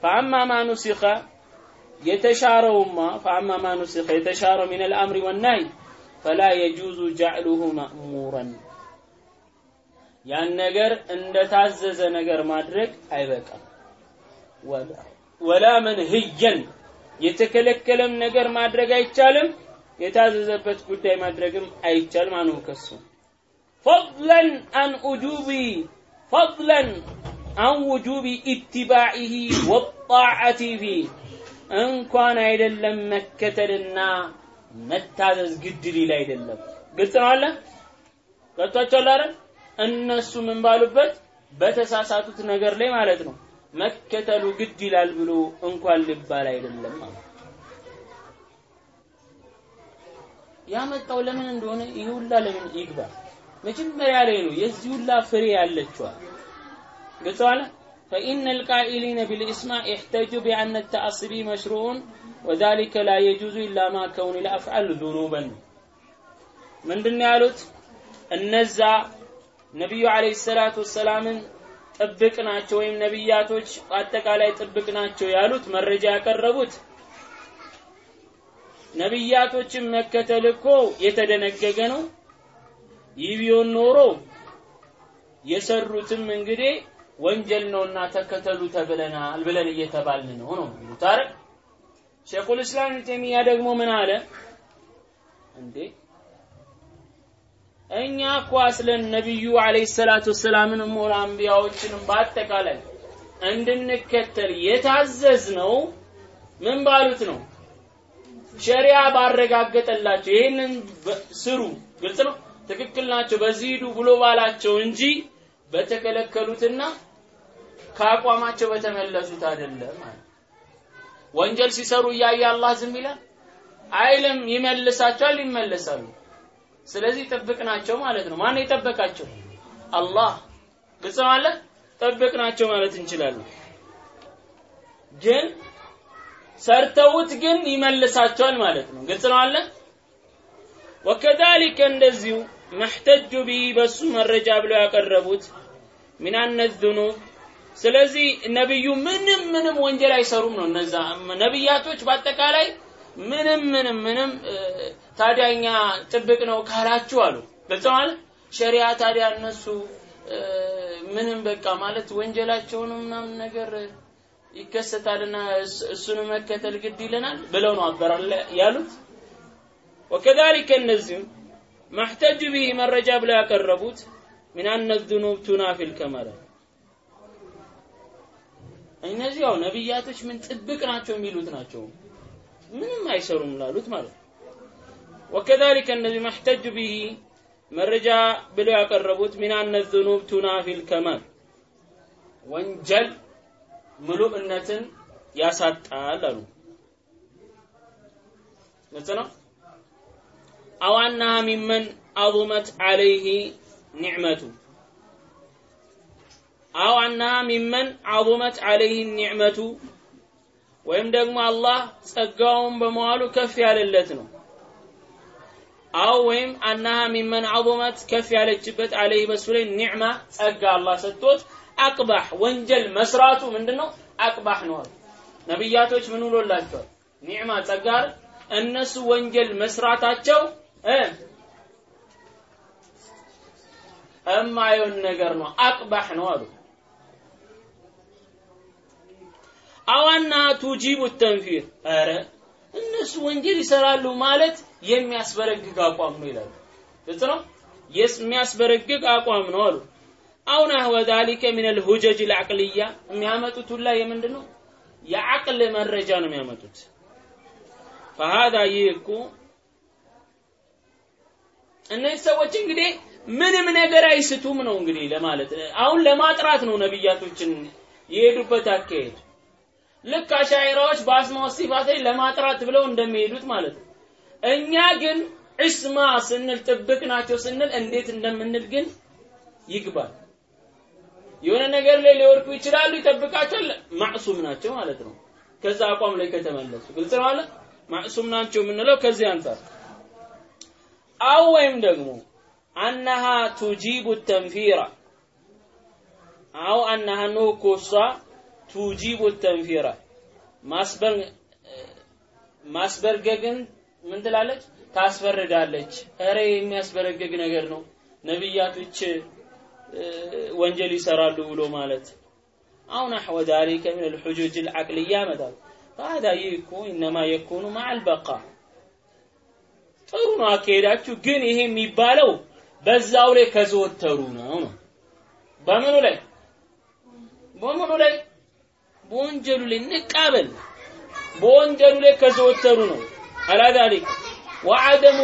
ፈአማ ማ የተሻረውማ ፈአማ ማ የተሻረው ሚን አልአምሪ ወናይ ፈላ የጁዙ ጀዕሉሁ መእሙረን ያን ነገር እንደታዘዘ ነገር ማድረግ አይበቃም። ወላ ወላ መንህየን የተከለከለም ነገር ማድረግ አይቻልም የታዘዘበት ጉዳይ ማድረግም አይቻልም አኑ ከሱ ፈضለን አን ኡጁቢ ፈضለን አን ውጁቢ ኢትባዒሂ ወጣዓቲ ፊ እንኳን አይደለም መከተልና መታዘዝ ግድ ሊል አይደለም። ግልጽ ነው አለ? ገብቷቸዋል አይደል? እነሱ ምን ባሉበት በተሳሳቱት ነገር ላይ ማለት ነው። መከተሉ ግድ ይላል ብሎ እንኳን ሊባል አይደለም ማለት ያመጣው ለምን እንደሆነ ይህ ሁላ ለምን ይግባ መጀመሪያ ላይ ነው የዚህ ሁላ ፍሬ ያለችዋል ግልጽ አለ فإن القائلين بالإسماء احتجوا بأن التعصبي مشروع وذلك لا يجوز إلا ما كون الأفعال ذنوبا ምንድን ያሉት እነዛ ነቢዩ አለይሂ ሰላቱ ወሰላምን ጥብቅ ናቸው ወይም ነቢያቶች አጠቃላይ ጥብቅ ናቸው ያሉት መረጃ ያቀረቡት ነቢያቶችን መከተል እኮ የተደነገገ ነው። ይህ ቢሆን ኖሮ የሰሩትም እንግዲህ ወንጀል ነውና ተከተሉ ተብለናል ብለን እየተባልን ነው ነው አይደል? ሼኹል እስላም ተሚያ ደግሞ ምን አለ እንዴ እኛ እኮ አስለን ነቢዩ አለይሂ ሰላቱ ወሰላምንም ሆነ አንቢያዎችንም በአጠቃላይ እንድንከተል የታዘዝ ነው ምን ባሉት ነው? ሸሪያ ባረጋገጠላቸው ይህንን ስሩ ግልጽ ነው? ትክክል ናቸው በዚህ ሂዱ ብሎ ባላቸው እንጂ በተከለከሉትና ከአቋማቸው በተመለሱት አይደለም ወንጀል ሲሰሩ እያየ አላህ ዝም ይላል? አይልም ይመልሳቸዋል ይመለሳሉ ስለዚህ ጥብቅ ናቸው ማለት ነው። ማን የጠበቃቸው? አላህ። ግልጽ ማለት ጥብቅ ናቸው ማለት እንችላለን። ግን ሰርተውት ግን ይመልሳቸዋል ማለት ነው። ግልጽ ነው አለ ወከዛሊከ እንደዚሁ መሕተጁ ቢሂ በሱ መረጃ ብለው ያቀረቡት ሚናነ ስለዚህ ነብዩ ምንም ምንም ወንጀል አይሰሩም ነው እነዛ ነብያቶች በአጠቃላይ ምንም ምንም ምንም ታዲያኛ ጥብቅ ነው ካላችሁ አሉ። ማለት ሸሪያ ታዲያ እነሱ ምንም በቃ ማለት ወንጀላቸውን ምናምን ነገር ይከሰታልና እሱን መከተል ግድ ይለናል ብለው ነው አበራለ ያሉት። ወከዛሊከ እነዚህም ማሕተጁ ቢሂ መረጃ ብለው ያቀረቡት ምን አነ ቱናፊል ከመረ። እነዚህ ያው ነቢያቶች ምን ጥብቅ ናቸው የሚሉት ናቸው ምንም አይሰሩም ላሉት ማለት ነው። ወከዛሊከ እነዚህ ማሕተጁ ቢሂ መረጃ ብለው ያቀረቡት ዙኑብ ቱናፊል ከማል ወንጀል ምሉእነትን ያሳጣል አሉ። ግልጽ ነው? አው አናሃ ሚመን አظመት አለይህ ኒዕመቱ። አው አናሃ ሚመን አظመት አለይህ ኒዕመቱ ወይም ደግሞ አላህ ጸጋውን በመዋሉ ከፍ ያለለት ነው። አው ወይም አናሃ ሚመን አظመት ከፍ ያለችበት አለይህ በሱ ላይ ኒዕማ ጸጋ አላህ ሰጥቶት አቅባህ ወንጀል መስራቱ ምንድነው? አቅባህ ነው ነብያቶች ምን ውሎላቸዋል? ኒዕማ ጸጋ እነሱ ወንጀል መስራታቸው እማየውን ነገር ነው። አቅባህ ነው አሉ አዋና ቱጂቡ ተንፊር። ኧረ እነሱ ወንጀል ይሰራሉ ማለት የሚያስበረግግ አቋም ነው ይላሉ። ግልጽ ነው? የሚያስበረግግ አቋም ነው አሉ። አው ነህወ ዛሊከ ሚን አልሁጀጅ አልዓቅልያ የሚያመጡት ሁላ የምንድን ነው የዓቅል መረጃ ነው የሚያመጡት። ፈሃዳ ይህ እነዚህ ሰዎች እንግዲህ ምንም ነገር አይስቱም ነው እንግዲህ ለማለት። አሁን ለማጥራት ነው ነብያቶችን የሄዱበት አካሄድ ልክ አሻይራዎች በአስማው ሲፋት ላይ ለማጥራት ብለው እንደሚሄዱት ማለት ነው። እኛ ግን ዒስማ ስንል ጥብቅ ናቸው ስንል እንዴት እንደምንል ግን ይግባል። የሆነ ነገር ላይ ሊወርቁ ይችላሉ ይጠብቃቸዋል ማዕሱም ናቸው ማለት ነው። ከዛ አቋም ላይ ከተመለሱ ግልጽ ነው አለ ማዕሱም ናቸው የምንለው ከዚህ አንጻር አው ወይም ደግሞ አነሃ ቱጂቡ ተንፊራ አው አነሃ ኮሷ ቱጂቡ ተንፊራ። ማስበር ማስበርገግን ምን ትላለች? ታስፈርዳለች። እረ የሚያስበረግግ ነገር ነው። ነቢያቶች ወንጀል ይሰራሉ ብሎ ማለት። አሁን አሕወ ዛሊከ ምን ልሑጁጅ ልዓቅልያ ያመጣል። ታዳ ይህ እኮ ኢነማ የኩኑ ማዓል ጥሩ ነው አካሄዳችሁ፣ ግን ይሄ የሚባለው በዛው ላይ ከዘወተሩ ነው ነው። በምኑ ላይ? በምኑ ላይ? በወንጀሉ ላይ እንቃበል። በወንጀሉ ላይ ከዘወተሩ ነው። አላ ዛሊክ። ወዐደሙ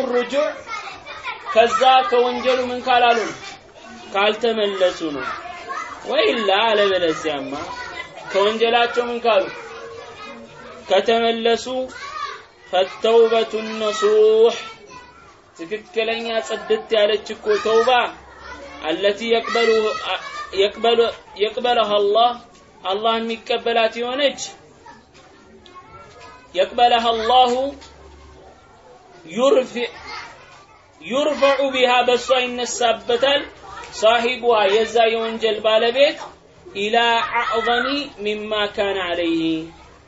ከዛ ከወንጀሉ ምን ካላሉ ካልተመለሱ ነው። ወይላ አለበለዚያማ ከወንጀላቸው ምን ካሉ? ከተመለሱ ፈተውበቱ ነሱህ ትክክለኛ ጽድት ያለች እኮ ተውባ። አለቲ የቅበሉሃ አላህ አላህ የሚቀበላት የሆነች የቅበለህ አላሁ ዩርፈዑ ቢሃ በእሷ ይነሳበታል። ሳሂቡዋ የዛ የወንጀል ባለቤት ኢላ አዕظሚ ሚማ ካነ አለይህ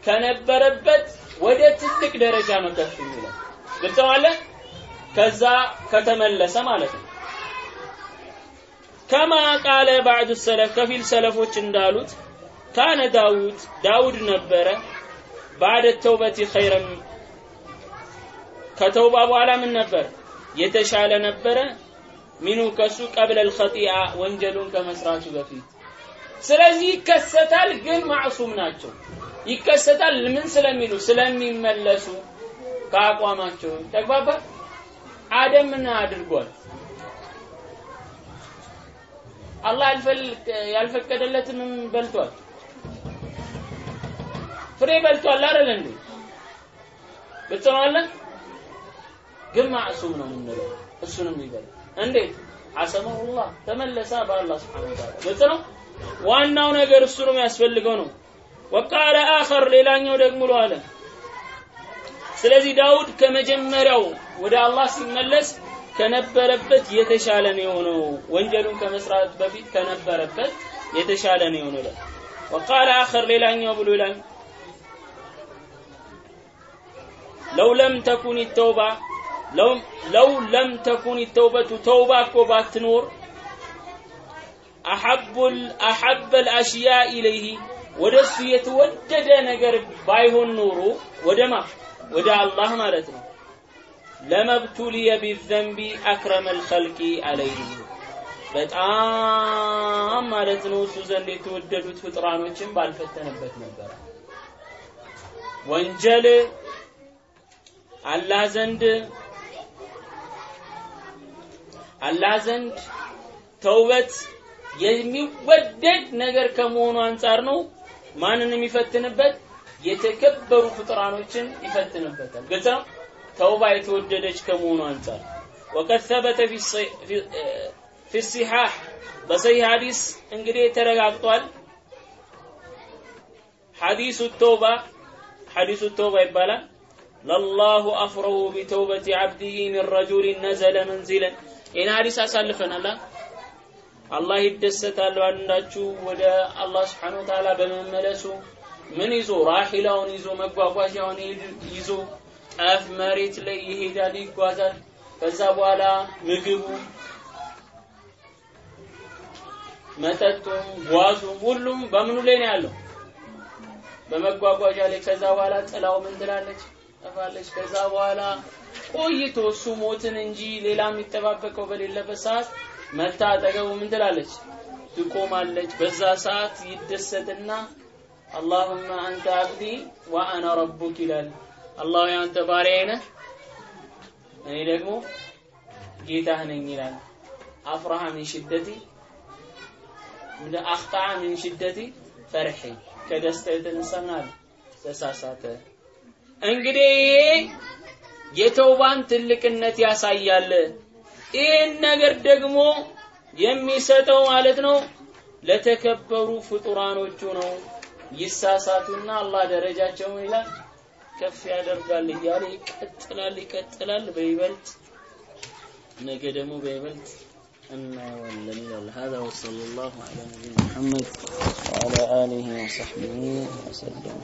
ከነበረበት ወደ ትልቅ ደረጃ ነው ከፍ የሚለው ግልጸዋለ ከዛ ከተመለሰ ማለት ነው። ከማ ቃለ ባዕዱ ሰለፍ ከፊል ሰለፎች እንዳሉት ካነ ዳውድ ዳውድ ነበረ። ባዕደ ተውበቲ ኸይረን። ከተውባ በኋላ ምን ነበር? የተሻለ ነበረ። ሚኑ ከሱ ቀብለ ልኸጢአ ወንጀሉን ከመስራቱ በፊት። ስለዚህ ይከሰታል ግን ማዕሱም ናቸው። ይከሰታል ምን ስለሚሉ? ስለሚመለሱ ከአቋማቸው። ተግባባ? አደም ምን አድርጓል? አላህ ያልፈቀደለትም በልቷል ፍሬ በልቷል አይደል እንዴ? ግልጽ ነው አለ ግን ማዕሱም ነው የምንለው እሱንም ይበል። እንዴት? አሰመሁላህ ተመለሳ በአላህ ስብሓን ወተዓላ። ግልጽ ነው? ዋናው ነገር እሱ ነው የሚያስፈልገው ነው። ወቃለ አኸር ሌላኛው ደግሞ አለ። ስለዚህ ዳውድ ከመጀመሪያው ወደ አላህ ሲመለስ ከነበረበት የተሻለ ነው የሆነው። ወንጀሉን ከመስራት በፊት ከነበረበት የተሻለ ነው የሆነው ወቃለ አኸር ሌላኛው ብሎ ይላል ለው ለም ተኩን ተውባ ለው ለም ተኩን ተውበቱ ተውባ እኮ ባትኖር አሐበ ልአሽያ ኢለይህ ወደ እሱ የተወደደ ነገር ባይሆን ኖሮ ወደማ ወደ አላህ ማለት ነው። ለመብቱልየ ቢዘንቢ አክረመ ልኸልቂ አለይህ በጣም ማለት ነው እሱ ዘንድ የተወደዱት ፍጥራኖችን ባልፈተነበት ነበር። ወንጀል አላህ ዘንድ አላህ ዘንድ ተውበት የሚወደድ ነገር ከመሆኑ አንጻር ነው ማንን የሚፈትንበት የተከበሩ ፍጥራኖችን ይፈትንበታል ግልጽ ነው ተውባ የተወደደች ከመሆኑ አንጻር ወቀድ ثبت في الصحاح በሰሂህ ሐዲስ እንግዲህ ተረጋግጧል ሐዲሱ ተውባ ሐዲሱ ተውባ ይባላል ለላሁ አፍረሁ ቢተውበት ዓብዲህ ሚን ረጁልን ነዘለ መንዚለን። ይህን ሐዲስ አሳልፈናል። አላህ ይደሰታል አንዳችሁ ወደ አላህ ስብሓን ወተዓላ በመመለሱ ምን ይዞ ራሒላውን ይዞ መጓጓዣውን ይዞ ጠፍ መሬት ላይ ይሄዳል ይጓዛል። ከዛ በኋላ ምግቡ መጠጡም ጓዙም ሁሉም በምኑ ላይ ነው ያለው? በመጓጓዣ ላይ። ከዛ በኋላ ጥላው ምን ትላለች ጠፋለች ከዛ በኋላ ቆይቶ እሱ ሞትን እንጂ ሌላ የሚጠባበቀው በሌለበት ሰዓት መታ አጠገቡ ምን ትላለች? ትቆማለች። በዛ ሰዓት ይደሰትና አላሁመ አንተ አብዲ ወአና ረቡክ ይላል። አላሁ ያንተ ባሪያዬ ነህ እኔ ደግሞ ጌታህ ነኝ ይላል። አፍራሃ ሚን ሽደቲ እንደ አኽጣ ሚን ሽደቲ ፈርሒ ከደስታ የተነሳ ምን አለ ተሳሳተ እንግዲህ ይሄ የተውባን ትልቅነት ያሳያል። ይህን ነገር ደግሞ የሚሰጠው ማለት ነው ለተከበሩ ፍጡራኖቹ ነው። ይሳሳቱና አላህ ደረጃቸውን ይላል ከፍ ያደርጋል እያለ ይቀጥላል ይቀጥላል። በይበልጥ ነገ ደግሞ በይበልጥ እናየዋለን ይላል። ሀዛ ወሰለላሁ ዐላ ነቢይና ሙሐመድ ወዐላ አሊሂ ወሰሕቢሂ ወሰለም።